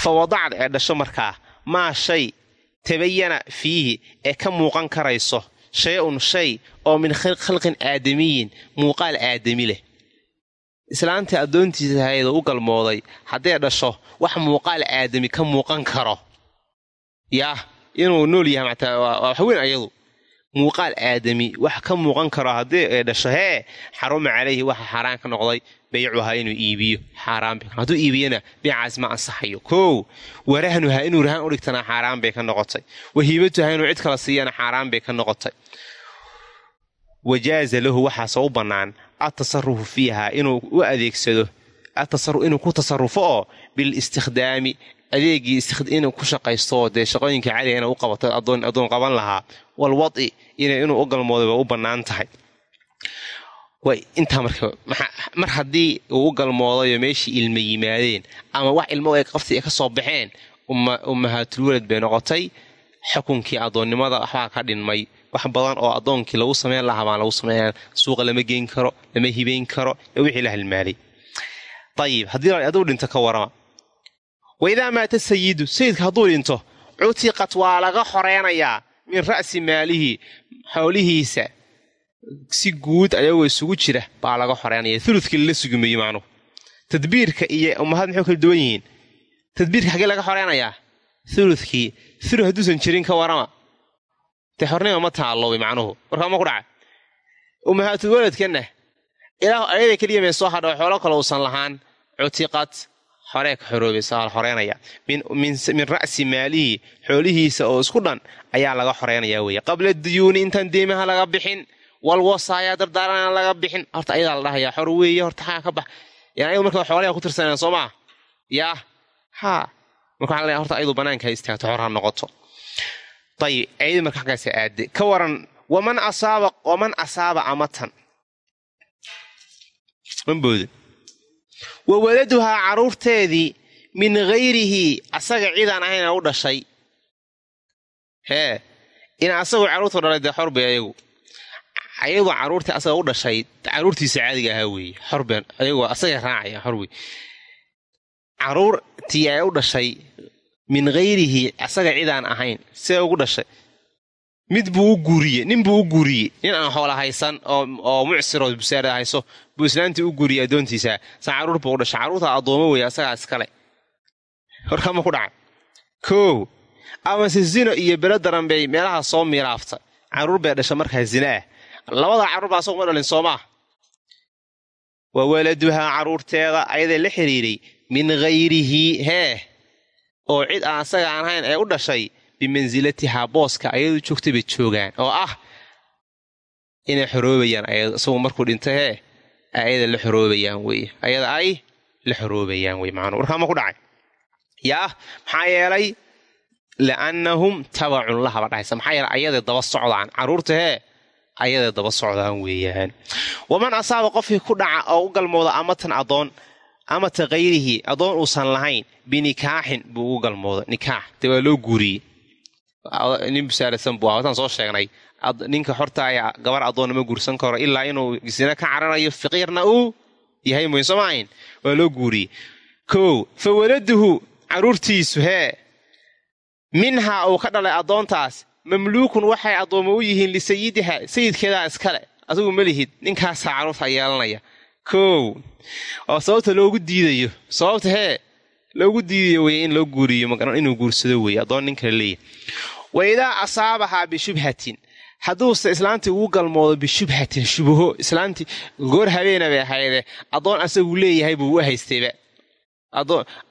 Fa wadacad ee dhasho markaa maa shay tabayana fiihi ee ka muuqan karayso. Shay-un shay oo min khalqin aadamiyin muuqaal aadami leh. Islaantii addoontiisa ahaydoo u galmooday hadday dhasho wax muuqaal aadami ka muuqan karo. Yaah inuu nool yahay mataa waa waxweyn ayadu muuqaal aadami. Wax ka muuqan karo haddii ay dhasho hee xaruma calayhi waxa xaaraan ka noqday baycuhaa inuu iibiyo. Xaaraan bay hadduu iibiyana beecaas ma ansaxayo. Kow warahnuhaa inuu rahaan u dhigtana xaaraan bay ka noqotay. Wahiibatuhaa inuu cid kala siiyana xaaraan bay ka noqotay. Wajaaza lahu waxaase u bannaan adtasarufu fiiha inuu u adeegsado inuu ku tasarufo oo bilistikhdaami adeegii inuu ku shaqaysto dee shaqooyinka caliga ina u qabato adoon qaban lahaa walwadi inuu u galmooday way u bannaan tahay. Intaa marka mar haddii uu u galmoodayo meeshii ilma yimaadeen ama wax ilmo ay qafti ay ka soo baxeen ummahaatulwalad bay noqotay xukunkii adoonnimada waxbaa ka dhinmay. Wax badan oo addoonkii lagu samayn lahaa baan lagu sameynaa suuqa lama geyn karo lama hibayn karo wixii la halmaalay. Ayib haddii aduu dhinto ka warama waidaa maata sayidu sayidka hadduu dhinto cutiqat waa laga xoreynayaa min ra'si maalihi xoolihiisa si guud ayagoo isugu jira baa laga xoreynaya uludkii lala sugumeeye macnuhu tadbiirka iyo ummahad maxuu kala duwan yihiin tadbiirka xaggee laga xoreynayaa uludkii ulu hadduusan jirin ka warama dee xornima ma taallowy macnuhu warkaa ma ku dhaca ummahaatul waladkanna ilaah ayada keliya mee soo hadha xoolo kale uusan lahaan cutiqad xoree ka xoroobaysa waa la xoreynaya min ra'si maalihi xoolihiisa oo isku dhan ayaa laga xoreynaya weeye. Qabla duyuuni intaan deemaha laga bixin walwasaayaa dardaarana laga bixin. Horta ayadaa la dhahayaa xor weeye horta xaa ka bax. Yan ayadu marka xoolaha ku tirsanayaan soo maa yaa haa marka waxaa la horta ayadu banaanka ha istaagto xor ha noqoto. Ayib ayadii marka xaggaasa aade ka waran waman asaaba waman asaaba amatan. Manbooda wa waladuhaa carruurteedii min hayrihi asaga cidaan ahayna u dhashay. Hee in asagu carruurtu dhalay dee xorbay ayagu. Ayagoo carruurtii asaga u dhashay carruurtiisa caadiga ahaa weeye. Xorbeen ayagoo asaga raacaya xor wey carruurtii ay u dhashay min hayrihi asaga cidaan ahayn see ugu dhashay. Mid buu u guuriye nin buu u guuriye nin aan xoola haysan oo mucsiroo busaarada hayso buu islaantii u guuriyey addoontiisa sa carruur buu dhashay. Carruurta addoomo weeye asagaa iskale horkama ku dhaca. Koow amase zino iyo belo daran bay meelaha soo miiraafta carruur bay dhasha markaa zina. Ah labada carruur baa asagu ma dhalin soo maa waa waladuhaa carruurteeda ayaday la xidhiiray min hayrihi hee oo cid aan asaga aan ahayn ee u dhashay bimansilatihaa booska ayadu joogtay bay joogaan oo ah inay xoroobayaan isagu markuu dhinta hee ayada la xoroobayaan weye ayada ay la xoroobayaan wey macnuu warkaama ku dhacay. Yaa maxaa yeelay? Li'annahum tabacun lahaba dhahaysa maxaa yeelay ayaday daba socdaan. Carruurta hee ayaday daba socdaan weeyaan. Waman asaaba qofkii ku dhaca oo u galmooda amatan addoon amata khayrihi addoon uusan lahayn binikaaxin buu ugu galmooda nikaax dee waa loo guuriyey. Nin busaarasan buu ah soo sheegnay ninka xortaaya gabar addoonna ma guursan karo ilaa inuu sina ka cararayo fiqiirna uu yahay mooyn soo maahayn waa loo guuriyey. Kow fa waladuhu carruurtiisu hee minhaa uu ka dhalay addoontaas mamluukun waxay addoommo u yihiin lisayidiha sayidkeedaa iskale adigu ma lihid ninkaasaa carruurta yeelanaya. Kow oo sababta loogu diidayo sababta hee loogu diidayo weye in loo guuriyo inuu guursado weye addoon nin kale leeyahy wa idaa asaabahaa bishubhatin hadduuse islaantii ugu galmoodo bishubhatin shubaho islaantii goor habeena bay ahayde addoon asagu leeyahay buu u haystayba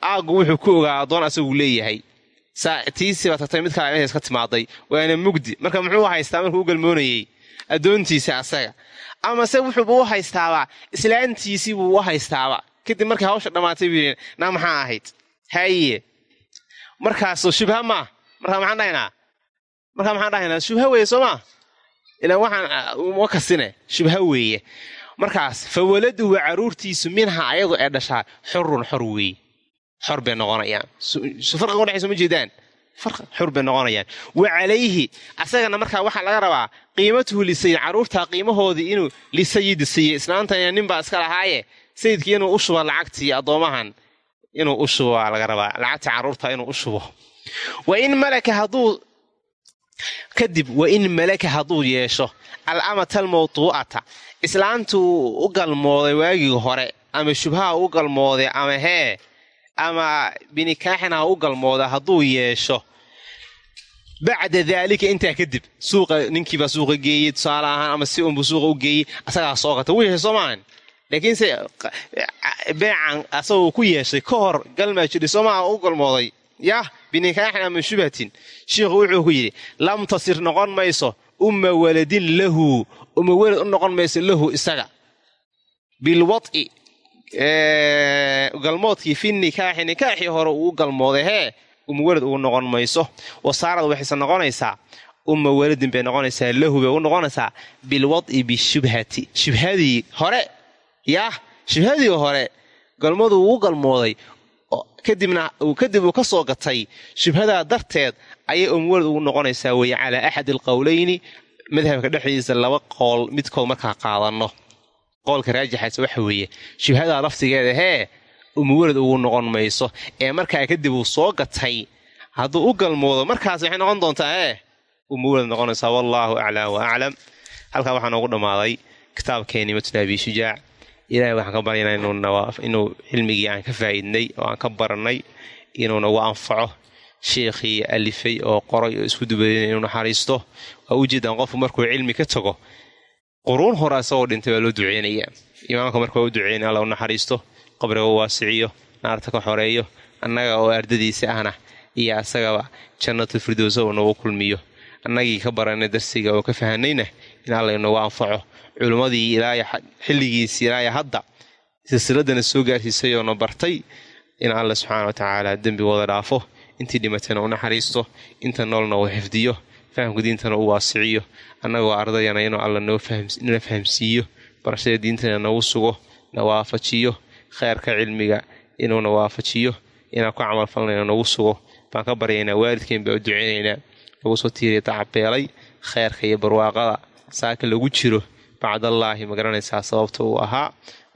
aaggu wuxuu ku ogaa addoon asagu leeyahay. Tiisiba tagtay mid kale meeshaas ka timaaday. Waana mugdi. Marka muxuu haystaa markuu u galmoonayey addoontiisa asaga. Amase wuxuuba u haystaaba islaantiisii buu u haystaaba kadib markay hawsha dhammaatay buu yidhi naa maxaa ahayd? Haye markaasu shubha maa markaa maxaan dhahaynaa? Markaa maxaan dhahaynaa? Shubha weeye soo maa ilaan waxaan uma kasine shubha weeye. Markaas fa waladuhu carruurtiisu minha ayadu ee dhashaa xurun xor weeye. Xor bay noqonayaan. Farqiga udhexayso ma jeedaan? Xur bay noqonayaan. Wa calayhi asagana markaa waxaa laga rabaa qiimatuhu lisayid carruurtaa qiimahoodii inuu lisayidi siiye islaantana ninbaa iska lahaaye sayidkii inuu u shubo lacagtii addoomahan. Inuu u shubo baa laga rabaa. Lacagtii carruurta inuu u shubo. Wa in malaka hadduu kadib wa in malaka hadduu yeesho al'amata almawduu'ata islaantuu u galmooday waagii hore ama shubhaha u galmooday ama hee ama binikaaxina u galmooda hadduu yeesho. Bacda daalika intaa kadib suuqa ninkiibaa suuqa geeyey tusaale ahaan ama si unbuu suuqa u geeyey asagaa soo gata wuu yeeshay soo maahan? Laakiinse beecan asagoo ku yeeshay ka hor galmaa jidhi soo maaha u galmooday yah binikaaxin ama shubhatin shiikhu wuxuu ku yidhi lam tasir noqon mayso umma waladin lahu. Umma walad u noqon mayso lahu isaga. Bilwad'i galmoodkii fi nikaaxi nikaaxii hore uu galmooday hee uma welad ugu noqon mayso. Wasaarad waxayse noqonaysaa umma weladin bay noqonaysaa lahu bay u noqonaysaa. Bilwad'i bishubhati shubhadii hore yaah shubhadii hore galmadu uu galmooday kadib uu ka soo gatay shubhadaa darteed ayay umwelad ugu noqonaysaa weeye calaa axad alqowleyni madhabka dhexdiisa laba qool midkood markaa qaadanno. Qoolka raajixaas waxa weeye shubhadaa laftigeeda hee umawelad ugu noqon mayso. Ee markaa kadib uu soo gatay hadduu u galmoodo markaas waxay noqon doontaa ee umawelad noqonaysaa wallaahu aclaa wa aclam. Halkaa waxaa noogu dhammaaday kitaabkeenii matna abi shujaac ilahay waxaan ka baryanaa inuu cilmigii aan ka faa'iidnay oo aan ka barannay inuu nagu anfaco sheikhii alifay oo qoray oo isku dubaday inuu naxariisto. Waa ujeedaan qofku markuu cilmi ka tago quruun hore asagoo dhintay baa loo duceynayaa imaamka marka u duceynaya alla u naxariisto qabriga u waasiciyo naarta ka xoreeyo annaga oo ardadiisa ahna iyo asagaba jannatul firdowsa uu nagu kulmiyo. Annagii ka baranay darsiga oo ka fahanayna in alla inagu anfaco culimmadii xilligiisii ilaaya hadda silsiladana soo gaarsiisay oo na bartay in alla subxaana wa tacaala dembigooda dhaafo intii dhimatayna u naxariisto inta noolna uu xifdiyo fahamka diintana u waasiciyo annagoo ardayana inuu alla nala fahamsiiyo barashada diintana nagu sugo na waafajiyo kheyrka cilmiga inuuna waafajiyo inaan ku camalfalnayna nagu sugo. Baan ka baryaynaa waalidkeen baa u duceynaynaa lagu soo tiiriya dacabeelay kheyrka iyo barwaaqada saaka lagu jiro bacdallaahi ma garanaysaa sababta uu ahaa.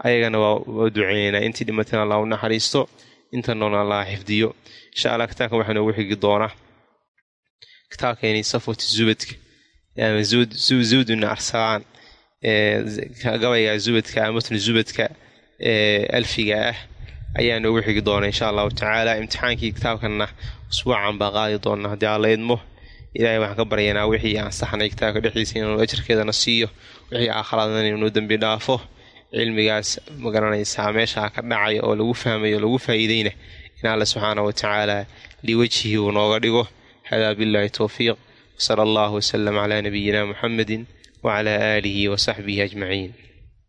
Ayagana waa u duceynaynaa intii dhimatayna allah u naxariisto inta allah xifdiyo. Insha allah kitaabkan waxaa noogu xigi doonaa kitaabkeeni safwati zubadka ama zuuduna arsalaan gabayga zubadka amatnu zubadka alfiga ah ayaa noogu xigi doona insha allahu tacaala. Imtixaankii kitaabkanna usbuucan baa qaadi doona haddii alla idmo ilahay waxaan ka baryaynaa wixii aan saxnay kitaabka dhexdiisa inuu ajarkeedana siiyo wixii aakharaadna inuu dembi dhaafo cilmigaas ma garanaysaa meeshaa ka dhacaya oo lagu fahmayo o lagu faa'iideyna in alla subxaana wa tacaala liwajhihi uu nooga dhigo. Hada billahi towfiiq wsala allahu wasalam calaa nabiyina muxamedi wacalaa aalihi wasaxbihi ajmaciin